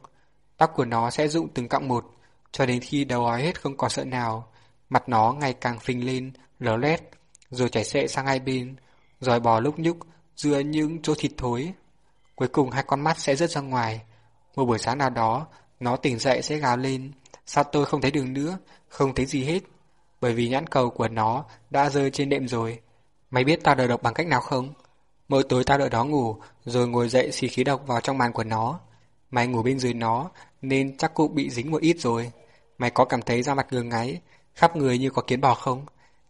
Tóc của nó sẽ rụng từng cọng một, cho đến khi đầu ói hết không còn sợ nào. Mặt nó ngày càng phình lên, lở lét, rồi chảy xệ sang hai bên, rồi bò lúc nhúc giữa những chỗ thịt thối. Cuối cùng hai con mắt sẽ rớt ra ngoài. Một buổi sáng nào đó, nó tỉnh dậy sẽ gào lên. Sao tôi không thấy đường nữa, không thấy gì hết. Bởi vì nhãn cầu của nó đã rơi trên đệm rồi. Mày biết tao đợi độc bằng cách nào không? Mỗi tối tao đợi đó ngủ, rồi ngồi dậy xì khí độc vào trong màn của nó. Mày ngủ bên dưới nó, nên chắc cũng bị dính một ít rồi. Mày có cảm thấy da mặt ngường ngáy, khắp người như có kiến bò không?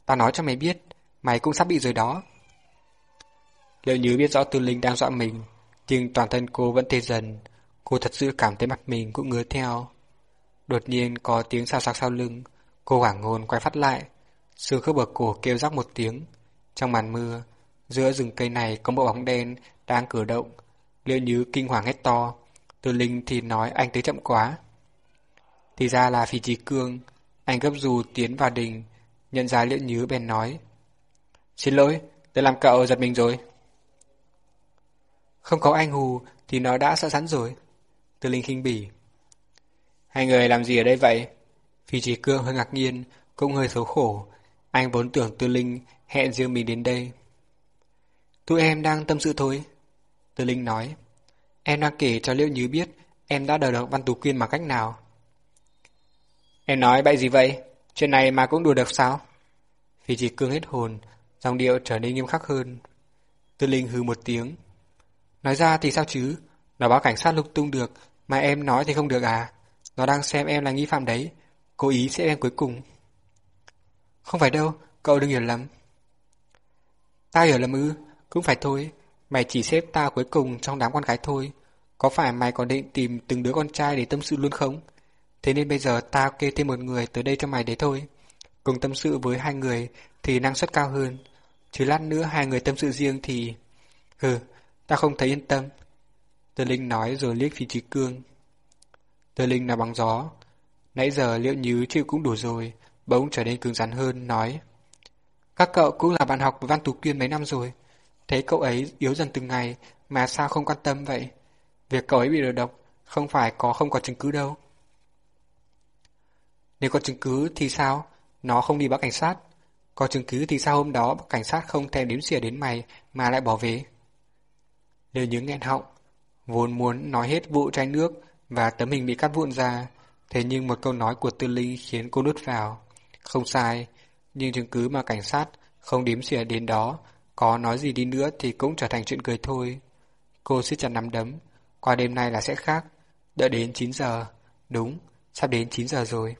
Tao nói cho mày biết, mày cũng sắp bị rồi đó. Liệu như biết rõ Tư Linh đang dọa mình, nhưng toàn thân cô vẫn tê dần. Cô thật sự cảm thấy mặt mình cũng ngứa theo. Đột nhiên có tiếng sao sạc sau lưng, cô Hoàng Ngôn quay phát lại. Xương khớp bờ cổ kêu rắc một tiếng. Trong màn mưa, giữa rừng cây này có một bóng đen đang cử động. Liệu như kinh hoàng hét to. từ Linh thì nói anh tới chậm quá. Thì ra là Phi Trí Cương, anh gấp dù tiến vào đình, nhận ra Liễu Nhứ bèn nói. Xin lỗi, tôi làm cậu giật mình rồi. Không có anh hù thì nó đã sợ sẵn rồi. từ Linh khinh bỉ. Hai người làm gì ở đây vậy? Phi Trí Cương hơi ngạc nhiên, cũng hơi xấu khổ. Anh vốn tưởng Tư Linh hẹn riêng mình đến đây. Tụi em đang tâm sự thôi. Tư Linh nói. Em đang kể cho Liễu Nhứ biết em đã đòi được Văn Tú Quyên bằng cách nào. Em nói bậy gì vậy? Chuyện này mà cũng đùa được sao? Phi Trí Cương hết hồn, dòng điệu trở nên nghiêm khắc hơn. Tư Linh hừ một tiếng. Nói ra thì sao chứ? Nó báo cảnh sát lục tung được, mà em nói thì không được à? Nó đang xem em là nghi phạm đấy, cố ý sẽ em cuối cùng. Không phải đâu, cậu đừng hiểu lầm. Ta hiểu lầm ư, cũng phải thôi, mày chỉ xếp ta cuối cùng trong đám con gái thôi. Có phải mày còn định tìm từng đứa con trai để tâm sự luôn không? Thế nên bây giờ ta kê thêm một người tới đây cho mày đấy thôi. Cùng tâm sự với hai người thì năng suất cao hơn. Chứ lát nữa hai người tâm sự riêng thì... Hừ, ta không thấy yên tâm. Tờ Linh nói rồi liếc phía trí cương. Tờ Linh là bằng gió. Nãy giờ liệu nhứ chịu cũng đủ rồi, bỗng trở nên cứng rắn hơn, nói. Các cậu cũng là bạn học với Văn Tú Kiên mấy năm rồi. Thấy cậu ấy yếu dần từng ngày mà sao không quan tâm vậy? Việc cậu ấy bị đầu độc không phải có không có chứng cứ đâu. Nếu có chứng cứ thì sao? Nó không đi báo cảnh sát. Có chứng cứ thì sao hôm đó cảnh sát không thèm đếm xỉa đến mày mà lại bỏ về? Nếu nhớ nghẹn họng, vốn muốn nói hết vụ chai nước và tấm hình bị cắt vụn ra, thế nhưng một câu nói của Tư Linh khiến cô nuốt vào. Không sai, nhưng chứng cứ mà cảnh sát không đếm xỉa đến đó, có nói gì đi nữa thì cũng trở thành chuyện cười thôi. Cô siết chặt nắm đấm, qua đêm nay là sẽ khác, đợi đến 9 giờ, đúng, sắp đến 9 giờ rồi.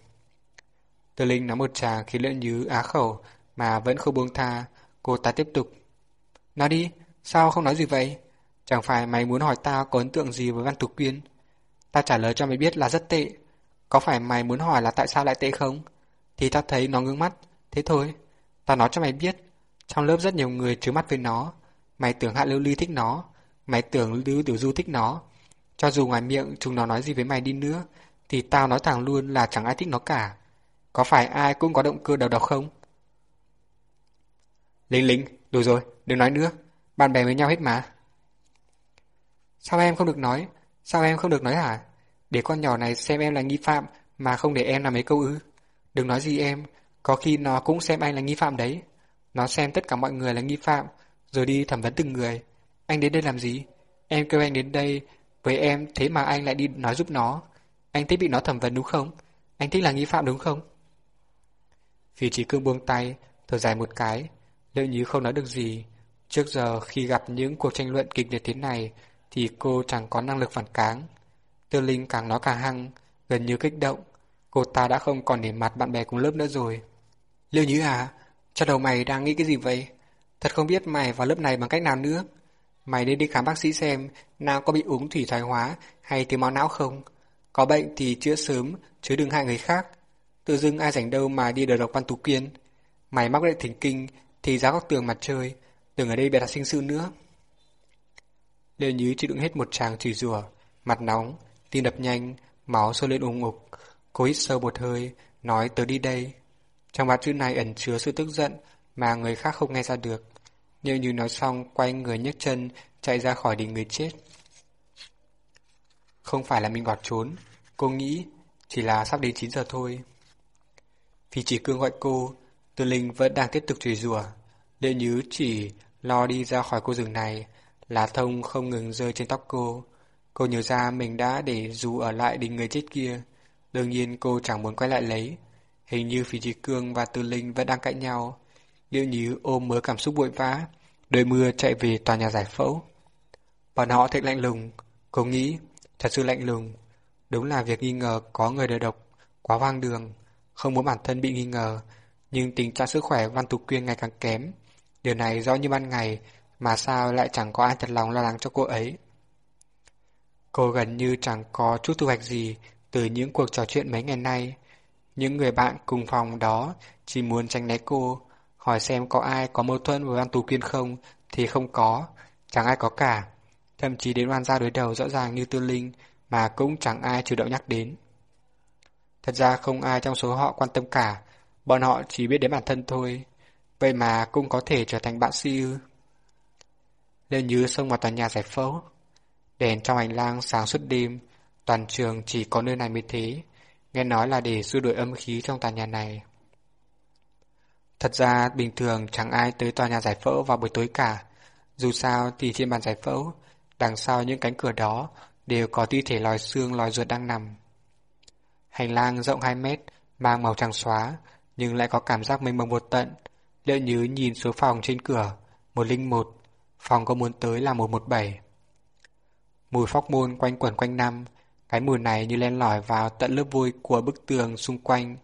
Tư Linh nắm một trà khi lỡ nhứ á khẩu mà vẫn không buông tha, cô ta tiếp tục. Nói đi, sao không nói gì vậy? Chẳng phải mày muốn hỏi tao có ấn tượng gì với Văn Tục Quyên? Ta trả lời cho mày biết là rất tệ. Có phải mày muốn hỏi là tại sao lại tệ không? thì tao thấy nó ngưng mắt. Thế thôi, ta nói cho mày biết, trong lớp rất nhiều người trướng mắt với nó. Mày tưởng Hạ Lưu Ly thích nó, mày tưởng Lưu Tiểu Du thích nó. Cho dù ngoài miệng chúng nó nói gì với mày đi nữa, thì tao nói thẳng luôn là chẳng ai thích nó cả. Có phải ai cũng có động cơ đầu độc không? Linh Linh, đủ rồi, đừng nói nữa. Bạn bè với nhau hết mà. Sao em không được nói? Sao em không được nói hả? Để con nhỏ này xem em là nghi phạm mà không để em làm mấy câu ư. Đừng nói gì em, có khi nó cũng xem anh là nghi phạm đấy. Nó xem tất cả mọi người là nghi phạm, rồi đi thẩm vấn từng người. Anh đến đây làm gì? Em kêu anh đến đây với em thế mà anh lại đi nói giúp nó. Anh thích bị nó thẩm vấn đúng không? Anh thích là nghi phạm đúng không? Vì chỉ cương buông tay, thở dài một cái, liệu như không nói được gì. Trước giờ khi gặp những cuộc tranh luận kịch liệt thế này thì cô chẳng có năng lực phản kháng. Tư Linh càng nói càng hăng, gần như kích động. Cô ta đã không còn để mặt bạn bè cùng lớp nữa rồi. Liêu Như à, cho đầu mày đang nghĩ cái gì vậy? Thật không biết mày vào lớp này bằng cách nào nữa. Mày nên đi khám bác sĩ xem nào có bị uống thủy thoái hóa hay thiếu máu não không. Có bệnh thì chữa sớm, chứ đừng hại người khác. Tự dưng ai rảnh đâu mà đi đời độc văn tú kiên. Mày mắc lại thỉnh kinh thì ra góc tường mặt trời. đừng ở đây bè đặt sinh sự nữa. Liêu Như chịu đựng hết một tràng chửi rủa, mặt nóng, tim đập nhanh, máu sôi lên ủng ục. Cô hít sâu một hơi, nói tớ đi đây. Trong ba chữ này ẩn chứa sự tức giận mà người khác không nghe ra được. Nhưng như nói xong, quay người nhấc chân, chạy ra khỏi đỉnh người chết. Không phải là mình bỏ trốn, cô nghĩ chỉ là sắp đến 9 giờ thôi. Vì chỉ cương gọi cô, Tư Linh vẫn đang tiếp tục chửi rủa. Lệ Nhứ chỉ lo đi ra khỏi cô rừng này, lá thông không ngừng rơi trên tóc cô. Cô nhớ ra mình đã để dù ở lại đình người chết kia. Đương nhiên cô chẳng muốn quay lại lấy. Hình như Phí Trí Cương và Tư Linh vẫn đang cãi nhau. Liệu như ôm mớ cảm xúc vội vã, đôi mưa chạy về tòa nhà giải phẫu. Bọn họ thật lạnh lùng, cô nghĩ, thật sự lạnh lùng. Đúng là việc nghi ngờ có người đời độc, quá vang đường, không muốn bản thân bị nghi ngờ, nhưng tình trạng sức khỏe Văn Tú Quyên ngày càng kém. Điều này rõ như ban ngày, mà sao lại chẳng có ai thật lòng lo lắng cho cô ấy. Cô gần như chẳng có chút thu hoạch gì từ những cuộc trò chuyện mấy ngày nay. Những người bạn cùng phòng đó chỉ muốn tránh né cô, hỏi xem có ai có mâu thuẫn với Văn Tú kiên không thì không có, chẳng ai có cả. Thậm chí đến oan gia đối đầu rõ ràng như Tư Linh mà cũng chẳng ai chủ động nhắc đến. Thật ra không ai trong số họ quan tâm cả, bọn họ chỉ biết đến bản thân thôi. Vậy mà cũng có thể trở thành bạn si ư. Lê Như xông vào tòa nhà giải phẫu. Đèn trong hành lang sáng suốt đêm, toàn trường chỉ có nơi này mới thế. Nghe nói là để xua đuổi âm khí trong tòa nhà này. Thật ra bình thường chẳng ai tới tòa nhà giải phẫu vào buổi tối cả. Dù sao thì trên bàn giải phẫu, đằng sau những cánh cửa đó đều có thi thể lòi xương lòi ruột đang nằm. Hành lang rộng 2 mét, mang màu trắng xóa, nhưng lại có cảm giác mênh mông một tận. Liệu nhớ nhìn số phòng trên cửa, 101, phòng có muốn tới là 117. Mùi phóc môn quanh quẩn quanh năm, cái mùi này như len lỏi vào tận lớp vôi của bức tường xung quanh,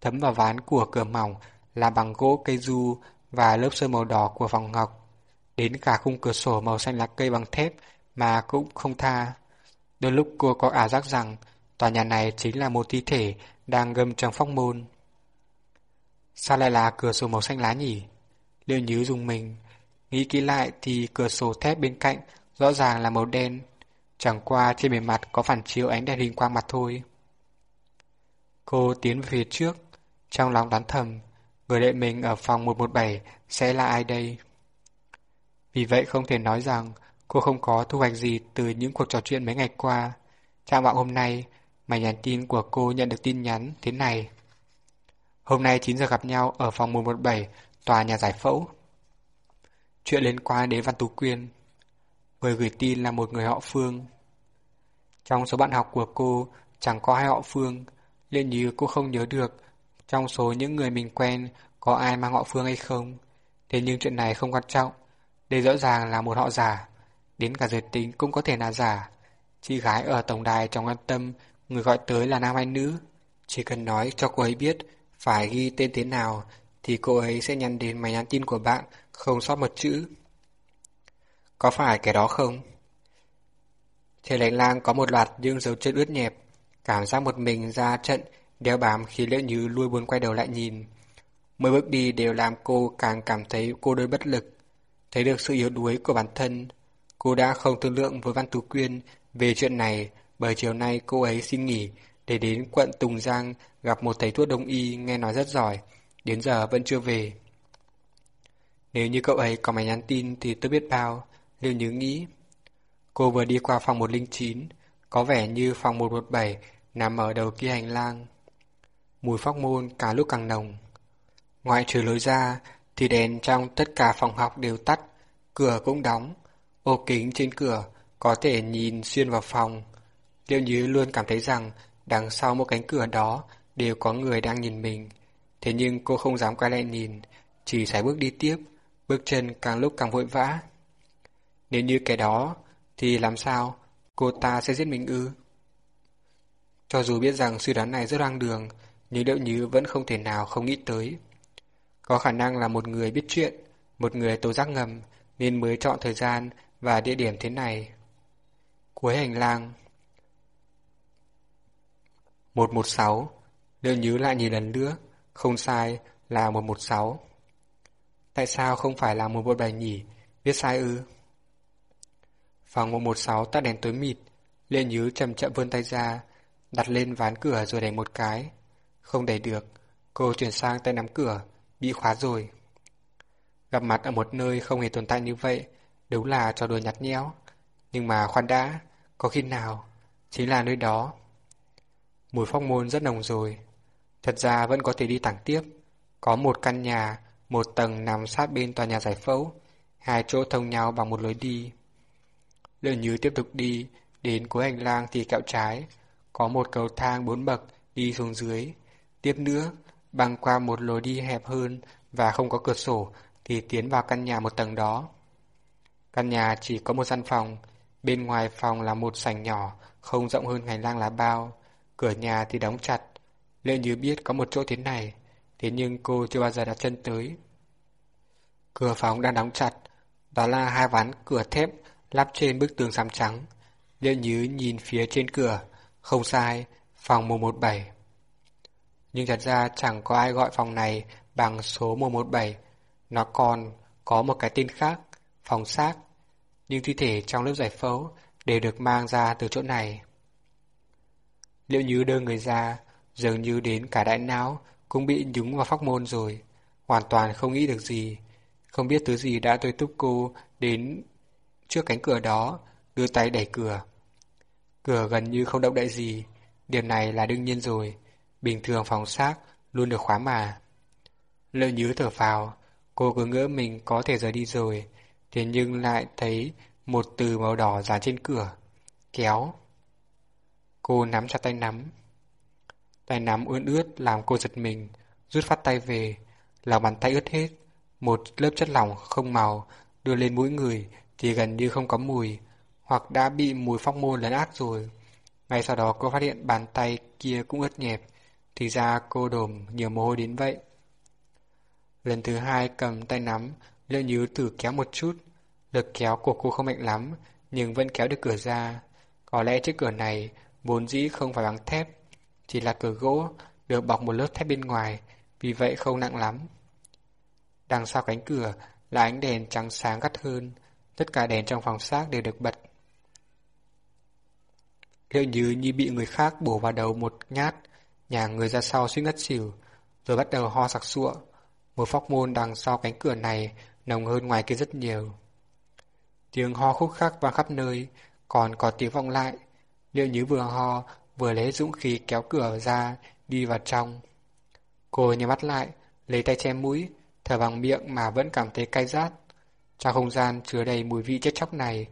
thấm vào ván của cửa mỏng là bằng gỗ cây du và lớp sơn màu đỏ của phòng ngọc. Đến cả khung cửa sổ màu xanh lá cây bằng thép mà cũng không tha. Đôi lúc cô có ảo giác rằng tòa nhà này chính là một thi thể đang gâm trong phóc môn. Sao lại là cửa sổ màu xanh lá nhỉ? liêu nhứ dùng mình. Nghĩ kỹ lại thì cửa sổ thép bên cạnh rõ ràng là màu đen. Chẳng qua trên bề mặt có phản chiếu ánh đèn hình quang mặt thôi. Cô tiến về phía trước, trong lòng đoán thầm, người đệ mình ở phòng 117 sẽ là ai đây? Vì vậy không thể nói rằng cô không có thu hoạch gì từ những cuộc trò chuyện mấy ngày qua. trang vọng hôm nay, mà nhắn tin của cô nhận được tin nhắn thế này. Hôm nay 9 giờ gặp nhau ở phòng 117, tòa nhà giải phẫu. Chuyện liên quan đến Văn Tú Quyên. Người gửi tin là một người họ Phương. Trong số bạn học của cô, chẳng có hai họ Phương, liền như cô không nhớ được trong số những người mình quen có ai mang họ Phương hay không. Thế nhưng chuyện này không quan trọng, đây rõ ràng là một họ giả, đến cả giới tính cũng có thể là giả. Chị gái ở tổng đài trong an tâm người gọi tới là nam hay nữ. Chỉ cần nói cho cô ấy biết phải ghi tên thế nào thì cô ấy sẽ nhắn đến máy nhắn tin của bạn không sót một chữ. Có phải cái đó không? Trên lãnh lang có một loạt những dấu chân ướt nhẹp, cảm giác một mình ra trận đeo bám khiến Liễu Như lui buồn quay đầu lại nhìn. Mỗi bước đi đều làm cô càng cảm thấy cô đơn bất lực. Thấy được sự yếu đuối của bản thân, cô đã không thương lượng với Văn Tú Quyên về chuyện này bởi chiều nay cô ấy xin nghỉ để đến quận Tùng Giang gặp một thầy thuốc đông y nghe nói rất giỏi, đến giờ vẫn chưa về. Nếu như cậu ấy có máy nhắn tin thì tôi biết bao, Liêu nhớ nghĩ. Cô vừa đi qua phòng 109, có vẻ như phòng 117 nằm ở đầu kia hành lang. Mùi phóc môn càng lúc càng nồng. Ngoại trừ lối ra thì đèn trong tất cả phòng học đều tắt, cửa cũng đóng. Ô kính trên cửa có thể nhìn xuyên vào phòng. Liêu Nhứ luôn cảm thấy rằng đằng sau một cánh cửa đó đều có người đang nhìn mình. Thế nhưng cô không dám quay lại nhìn, chỉ sải bước đi tiếp, bước chân càng lúc càng vội vã. Nếu như cái đó, thì làm sao cô ta sẽ giết mình ư? Cho dù biết rằng suy đoán này rất hoang đường, nhưng Đậu Như vẫn không thể nào không nghĩ tới. Có khả năng là một người biết chuyện, một người tố giác ngầm, nên mới chọn thời gian và địa điểm thế này. Cuối hành lang 116 Đậu Như lại nhìn lần nữa, không sai là 116. Tại sao không phải là 117 nhỉ? Viết sai ư? Phòng 116 tắt đèn tối mịt, Lê Nhứ chậm chậm vươn tay ra, đặt lên ván cửa rồi đẩy một cái. Không đẩy được, cô chuyển sang tay nắm cửa, bị khóa rồi. Gặp mặt ở một nơi không hề tồn tại như vậy, đúng là trò đùa nhạt nhẽo. Nhưng mà khoan đã, có khi nào, chính là nơi đó. Mùi phong môn rất nồng rồi. Thật ra vẫn có thể đi thẳng tiếp. Có một căn nhà, một tầng nằm sát bên tòa nhà giải phẫu, hai chỗ thông nhau bằng một lối đi. Lợi Như tiếp tục đi, đến cuối hành lang thì kẹo trái, có một cầu thang bốn bậc đi xuống dưới. Tiếp nữa, băng qua một lối đi hẹp hơn và không có cửa sổ thì tiến vào căn nhà một tầng đó. Căn nhà chỉ có một căn phòng, bên ngoài phòng là một sảnh nhỏ, không rộng hơn hành lang lá bao. Cửa nhà thì đóng chặt. Lệ Như biết có một chỗ thế này, thế nhưng cô chưa bao giờ đặt chân tới. Cửa phòng đang đóng chặt, đó là hai ván cửa thép lắp trên bức tường xám trắng. Liệu Như nhìn phía trên cửa, không sai, phòng 117. Nhưng thật ra chẳng có ai gọi phòng này bằng số 117. Nó còn có một cái tên khác, phòng xác. Nhưng thi thể trong lớp giải phẫu đều được mang ra từ chỗ này. Liệu Như đưa người ra, dường như đến cả đại não cũng bị nhúng vào phóc môn rồi. Hoàn toàn không nghĩ được gì. Không biết thứ gì đã tôi túc cô đến trước cánh cửa đó, đưa tay đẩy cửa. Cửa gần như không động đậy gì, điểm này là đương nhiên rồi, bình thường phòng xác luôn được khóa mà. Lợi nhớ thở phào, cô cứ ngỡ mình có thể rời đi rồi, thế nhưng lại thấy một từ màu đỏ dán trên cửa, kéo. Cô nắm chặt tay nắm. Tay nắm ướt ướt làm cô giật mình, rút phát tay về, lòng bàn tay ướt hết, một lớp chất lỏng không màu đưa lên mũi người thì gần như không có mùi, hoặc đã bị mùi phóc môn lấn át rồi. Ngay sau đó cô phát hiện bàn tay kia cũng ướt nhẹp, thì ra cô đồm nhiều mồ hôi đến vậy. Lần thứ hai cầm tay nắm, Liệu Như thử kéo một chút. Lực kéo của cô không mạnh lắm, nhưng vẫn kéo được cửa ra. Có lẽ chiếc cửa này vốn dĩ không phải bằng thép, chỉ là cửa gỗ được bọc một lớp thép bên ngoài, vì vậy không nặng lắm. Đằng sau cánh cửa là ánh đèn trắng sáng gắt hơn, tất cả đèn trong phòng xác đều được bật. Liệu như như bị người khác bổ vào đầu một nhát, nhà người ra sau suy ngất xỉu, rồi bắt đầu ho sặc sụa. Một phóc môn đằng sau cánh cửa này nồng hơn ngoài kia rất nhiều. Tiếng ho khúc khắc vang khắp nơi, còn có tiếng vọng lại. Liệu như vừa ho, vừa lấy dũng khí kéo cửa ra, đi vào trong. Cô nhắm mắt lại, lấy tay che mũi, thở bằng miệng mà vẫn cảm thấy cay rát. Trong không gian chứa đầy mùi vị chết chóc này,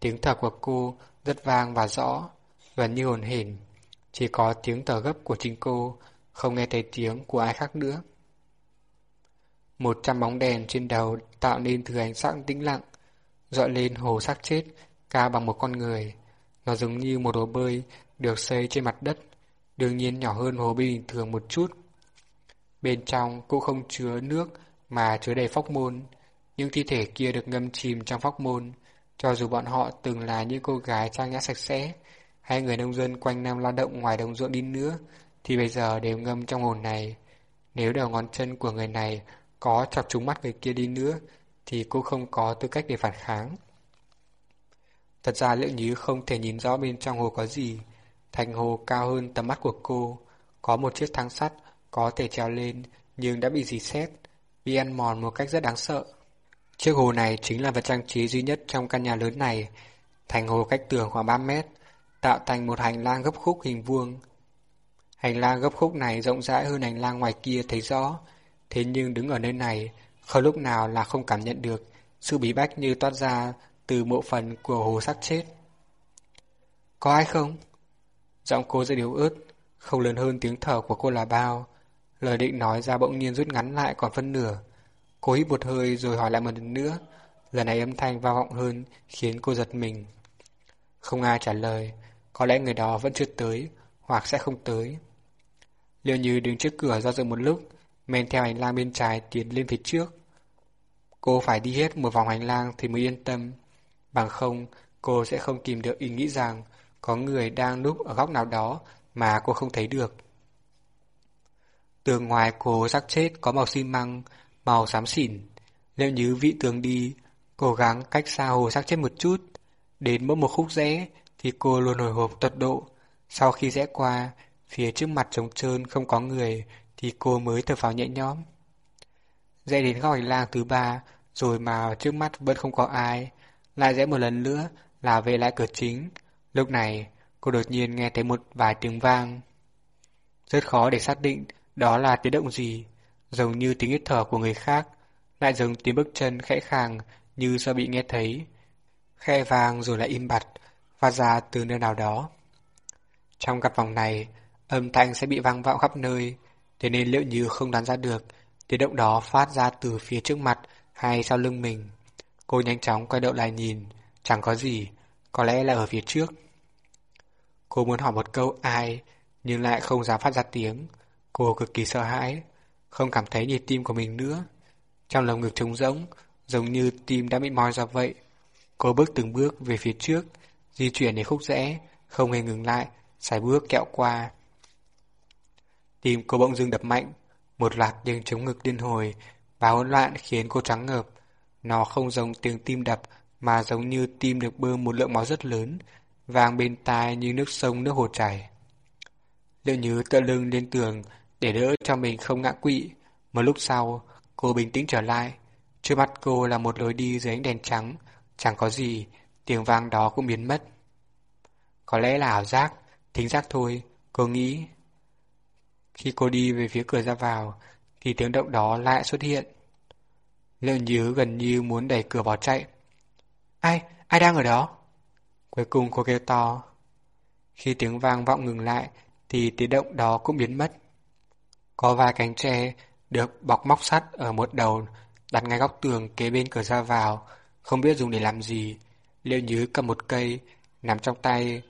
tiếng thở của cô rất vang và rõ, gần như hồn hển. Chỉ có tiếng thở gấp của chính cô, không nghe thấy tiếng của ai khác nữa. Một trăm bóng đèn trên đầu tạo nên thứ ánh sáng tĩnh lặng, dọi lên hồ xác chết, cao bằng một con người. Nó giống như một hồ bơi được xây trên mặt đất, đương nhiên nhỏ hơn hồ bình thường một chút. Bên trong cũng không chứa nước mà chứa đầy phóc môn, những thi thể kia được ngâm chìm trong phóc môn, cho dù bọn họ từng là những cô gái trang nhã sạch sẽ, hay người nông dân quanh năm lao động ngoài đồng ruộng đi nữa, thì bây giờ đều ngâm trong hồ này. Nếu đầu ngón chân của người này có chọc trúng mắt người kia đi nữa, thì cô không có tư cách để phản kháng. Thật ra liệu như không thể nhìn rõ bên trong hồ có gì. Thành hồ cao hơn tầm mắt của cô. Có một chiếc thang sắt có thể trèo lên nhưng đã bị dì xét, bị ăn mòn một cách rất đáng sợ. Chiếc hồ này chính là vật trang trí duy nhất trong căn nhà lớn này. Thành hồ cách tường khoảng 3 mét, tạo thành một hành lang gấp khúc hình vuông. Hành lang gấp khúc này rộng rãi hơn hành lang ngoài kia thấy rõ, thế nhưng đứng ở nơi này, không lúc nào là không cảm nhận được sự bí bách như toát ra từ bộ phận của hồ xác chết. Có ai không? Giọng cô rất yếu ớt, không lớn hơn tiếng thở của cô là bao. Lời định nói ra bỗng nhiên rút ngắn lại còn phân nửa. Cô hít một hơi rồi hỏi lại một lần nữa. Lần này âm thanh vang vọng hơn khiến cô giật mình. Không ai trả lời, có lẽ người đó vẫn chưa tới, hoặc sẽ không tới. Liệu như đứng trước cửa do dự một lúc, men theo hành lang bên trái tiến lên phía trước. Cô phải đi hết một vòng hành lang thì mới yên tâm. Bằng không, cô sẽ không kìm được ý nghĩ rằng có người đang núp ở góc nào đó mà cô không thấy được. Tường ngoài cô sắc chết có màu xi măng, màu xám xỉn. Nếu như vị tường đi, cố gắng cách xa hồ xác chết một chút. Đến mỗi một khúc rẽ thì cô luôn hồi hộp tật độ. Sau khi rẽ qua, phía trước mặt trống trơn không có người thì cô mới thở phào nhẹ nhõm. Rẽ đến góc hành lang thứ ba, rồi mà trước mắt vẫn không có ai. Lại rẽ một lần nữa là về lại cửa chính. Lúc này, cô đột nhiên nghe thấy một vài tiếng vang. Rất khó để xác định đó là tiếng động gì, giống như tiếng hít thở của người khác, lại giống tiếng bước chân khẽ khàng như sợ bị nghe thấy. Khe vang rồi lại im bặt, phát ra từ nơi nào đó. Trong cặp vòng này, âm thanh sẽ bị vang vọng khắp nơi, thế nên liệu như không đoán ra được tiếng động đó phát ra từ phía trước mặt hay sau lưng mình. Cô nhanh chóng quay đầu lại nhìn, chẳng có gì, có lẽ là ở phía trước. Cô muốn hỏi một câu ai, nhưng lại không dám phát ra tiếng. Cô cực kỳ sợ hãi, không cảm thấy nhịp tim của mình nữa. Trong lồng ngực trống rỗng, giống như tim đã bị moi ra vậy. Cô bước từng bước về phía trước, di chuyển đến khúc rẽ, không hề ngừng lại, xài bước kẹo qua. Tim cô bỗng dưng đập mạnh, một loạt tiếng chống ngực điên hồi và hỗn loạn khiến cô trắng ngợp. Nó không giống tiếng tim đập mà giống như tim được bơm một lượng máu rất lớn, vàng bên tai như nước sông nước hồ chảy. Liệu như tựa lưng lên tường để đỡ cho mình không ngã quỵ. Một lúc sau, cô bình tĩnh trở lại. Trước mắt cô là một lối đi dưới ánh đèn trắng, chẳng có gì, tiếng vang đó cũng biến mất. Có lẽ là ảo giác, thính giác thôi, cô nghĩ. Khi cô đi về phía cửa ra vào, thì tiếng động đó lại xuất hiện. Lợn nhớ gần như muốn đẩy cửa bỏ chạy. Ai? Ai đang ở đó? Cuối cùng cô kêu to. Khi tiếng vang vọng ngừng lại, thì tiếng động đó cũng biến mất. Có vài cánh tre được bọc móc sắt ở một đầu đặt ngay góc tường kế bên cửa ra vào, không biết dùng để làm gì. Liệu Nhứ cầm một cây, nằm trong tay,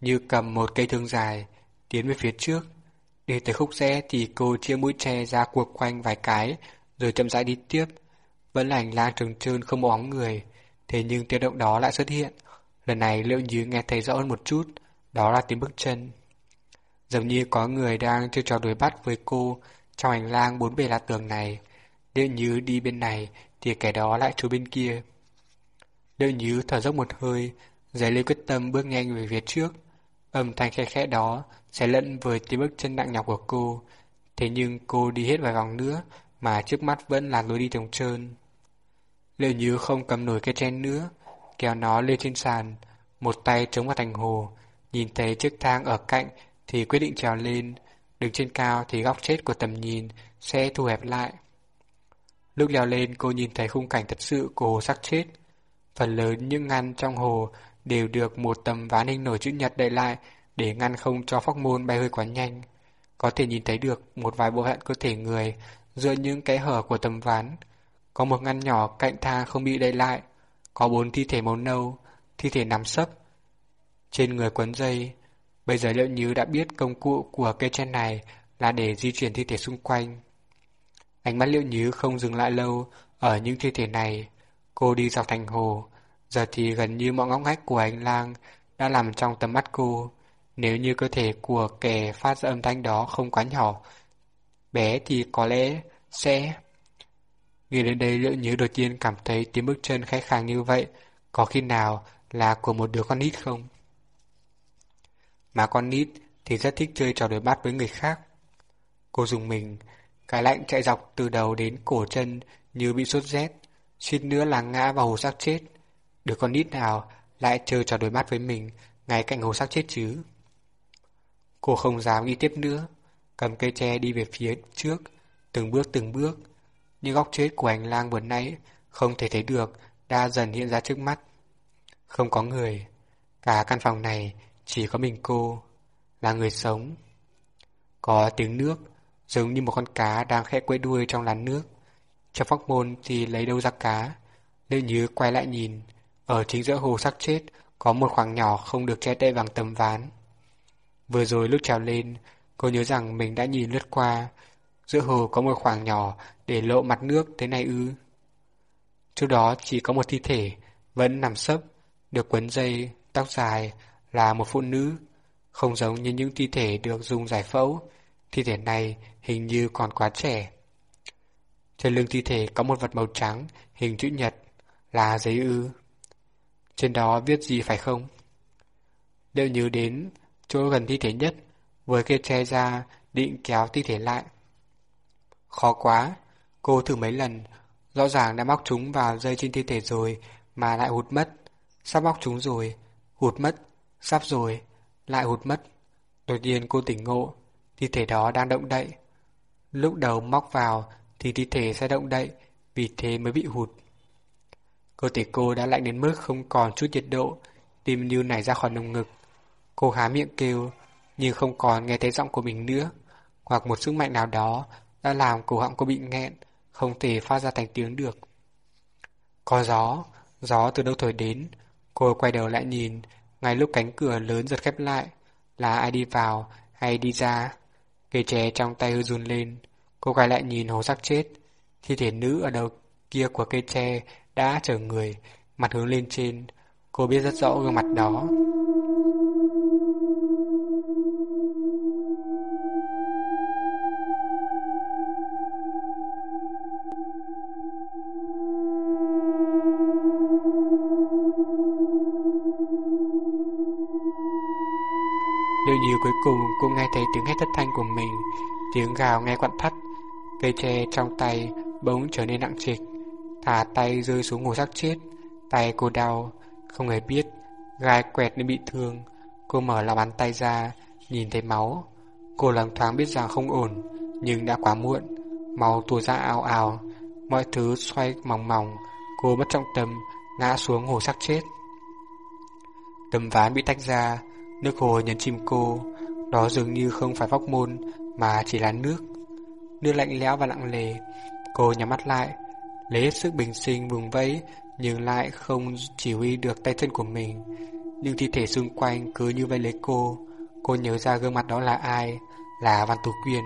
như cầm một cây thương dài, tiến về phía trước. đi tới khúc rẽ thì cô chia mũi tre ra cuộc quanh vài cái, rồi chậm rãi đi tiếp. Vẫn là hành lang trừng trơn không bóng người, thế nhưng tiếng động đó lại xuất hiện. Lần này Liệu Nhứ nghe thấy rõ hơn một chút, đó là tiếng bước chân. Giống như có người đang chơi trò đuổi bắt với cô trong hành lang bốn bề là tường này. Liệu như đi bên này thì kẻ đó lại trú bên kia. Liệu như thở dốc một hơi, giấy lên quyết tâm bước nhanh về phía trước. Âm thanh khẽ khẽ đó sẽ lẫn với tiếng bước chân nặng nhọc của cô. Thế nhưng cô đi hết vài vòng nữa mà trước mắt vẫn là lối đi trống trơn. Liệu như không cầm nổi cái chen nữa, kéo nó lên trên sàn, một tay chống vào thành hồ, nhìn thấy chiếc thang ở cạnh thì quyết định trèo lên, đứng trên cao thì góc chết của tầm nhìn sẽ thu hẹp lại. Lúc leo lên cô nhìn thấy khung cảnh thật sự của hồ sắc chết. Phần lớn những ngăn trong hồ đều được một tấm ván hình nổi chữ nhật đậy lại để ngăn không cho phóc môn bay hơi quá nhanh. Có thể nhìn thấy được một vài bộ phận cơ thể người giữa những cái hở của tấm ván. Có một ngăn nhỏ cạnh thang không bị đậy lại. Có bốn thi thể màu nâu, thi thể nằm sấp. Trên người quấn dây, Bây giờ Liệu Như đã biết công cụ của cây chen này là để di chuyển thi thể xung quanh. Ánh mắt Liệu Như không dừng lại lâu ở những thi thể này. Cô đi dọc thành hồ, giờ thì gần như mọi ngóc ngách của anh lang đã nằm trong tầm mắt cô. Nếu như cơ thể của kẻ phát ra âm thanh đó không quá nhỏ, bé thì có lẽ sẽ... Nghĩ đến đây liệu như đột nhiên cảm thấy tiếng bước chân khẽ khàng như vậy, có khi nào là của một đứa con nít không? Mà con nít thì rất thích chơi trò đối bắt với người khác. Cô dùng mình, cái lạnh chạy dọc từ đầu đến cổ chân như bị sốt rét, suýt nữa là ngã vào hồ xác chết. Đứa con nít nào lại chơi trò đối mắt với mình ngay cạnh hồ xác chết chứ? Cô không dám đi tiếp nữa, cầm cây tre đi về phía trước, từng bước từng bước. những góc chết của hành lang vừa nãy không thể thấy được đã dần hiện ra trước mắt. Không có người, cả căn phòng này chỉ có mình cô, là người sống. Có tiếng nước, giống như một con cá đang khẽ quấy đuôi trong làn nước. Trong phóc môn thì lấy đâu ra cá. Lệ Như quay lại nhìn, ở chính giữa hồ sắc chết có một khoảng nhỏ không được che đậy bằng tấm ván. Vừa rồi lúc trèo lên, cô nhớ rằng mình đã nhìn lướt qua. Giữa hồ có một khoảng nhỏ để lộ mặt nước thế này ư. Trước đó chỉ có một thi thể, vẫn nằm sấp, được quấn dây, tóc dài, là một phụ nữ. Không giống như những thi thể được dùng giải phẫu, thi thể này hình như còn quá trẻ. Trên lưng thi thể có một vật màu trắng, hình chữ nhật, là giấy ư. Trên đó viết gì phải không? đều nhớ đến chỗ gần thi thể nhất, với kia che ra định kéo thi thể lại. Khó quá, cô thử mấy lần, rõ ràng đã móc chúng vào dây trên thi thể rồi mà lại hụt mất. Sắp móc chúng rồi, hụt mất, sắp rồi, lại hụt mất. Đột nhiên cô tỉnh ngộ, thi thể đó đang động đậy. Lúc đầu móc vào thì thi thể sẽ động đậy, vì thế mới bị hụt. Cơ thể cô đã lạnh đến mức không còn chút nhiệt độ, tim như nảy ra khỏi lồng ngực. Cô há miệng kêu, nhưng không còn nghe thấy giọng của mình nữa, hoặc một sức mạnh nào đó đã làm cổ họng cô bị nghẹn, không thể phát ra thành tiếng được. Có gió, gió từ đâu thổi đến, cô quay đầu lại nhìn, ngay lúc cánh cửa lớn giật khép lại, là ai đi vào hay đi ra. Cây tre trong tay hư run lên, cô gái lại nhìn hồ sắc chết, thi thể nữ ở đầu kia của cây tre đã trở người, mặt hướng lên trên. Cô biết rất rõ gương mặt đó. Cuối cùng cô nghe thấy tiếng hét thất thanh của mình, tiếng gào nghe quặn thắt, cây tre trong tay bỗng trở nên nặng trịch. Thả tay rơi xuống hồ xác chết Tay cô đau Không hề biết Gai quẹt nên bị thương. Cô mở lòng bàn tay ra Nhìn thấy máu. Cô lần thoáng biết rằng không ổn Nhưng đã quá muộn. Máu tùa ra ào ào Mọi thứ xoay mỏng mỏng Cô mất trọng tâm Ngã xuống hồ xác chết. Tấm ván bị tách ra Nước hồ nhấn chìm cô Đó dường như không phải vóc môn Mà chỉ là nước Nước lạnh lẽo và lặng lề Cô nhắm mắt lại lấy hết sức bình sinh vùng vẫy nhưng lại không chỉ huy được tay chân của mình. Nhưng thi thể xung quanh cứ như vây lấy cô. Cô nhớ ra gương mặt đó là ai, là Văn Tú Quyên.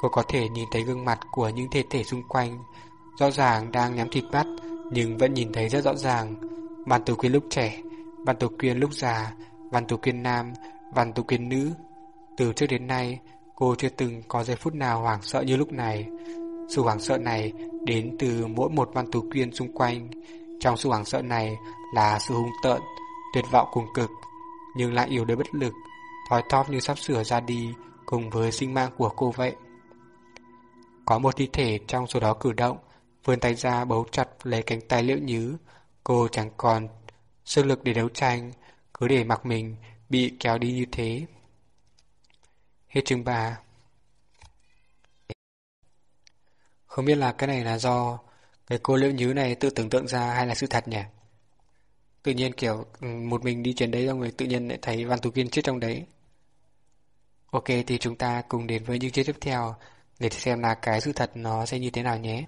Cô có thể nhìn thấy gương mặt của những thi thể xung quanh, rõ ràng đang nhắm thịt mắt, nhưng vẫn nhìn thấy rất rõ ràng. Văn Tú Quyên lúc trẻ, Văn Tú Quyên lúc già, Văn Tú kiên nam, Văn Tú kiên nữ. Từ trước đến nay, cô chưa từng có giây phút nào hoảng sợ như lúc này. Sự hoảng sợ này đến từ mỗi một văn tú kiên xung quanh. Trong sự hoảng sợ này là sự hung tợn, tuyệt vọng cùng cực, nhưng lại yếu đuối bất lực, thói thóp như sắp sửa ra đi cùng với sinh mạng của cô vậy. Có một thi thể trong số đó cử động, vươn tay ra bấu chặt lấy cánh tay liễu nhứ. Cô chẳng còn sức lực để đấu tranh, cứ để mặc mình bị kéo đi như thế. Hết chương 3 Không biết là cái này là do cái cô liễu nhứ này tự tưởng tượng ra hay là sự thật nhỉ? Tự nhiên kiểu ừ, một mình đi trên đấy xong rồi tự nhiên lại thấy Văn Tú Kiên chết trong đấy. Ok, thì chúng ta cùng đến với những chiếc tiếp theo để xem là cái sự thật nó sẽ như thế nào nhé.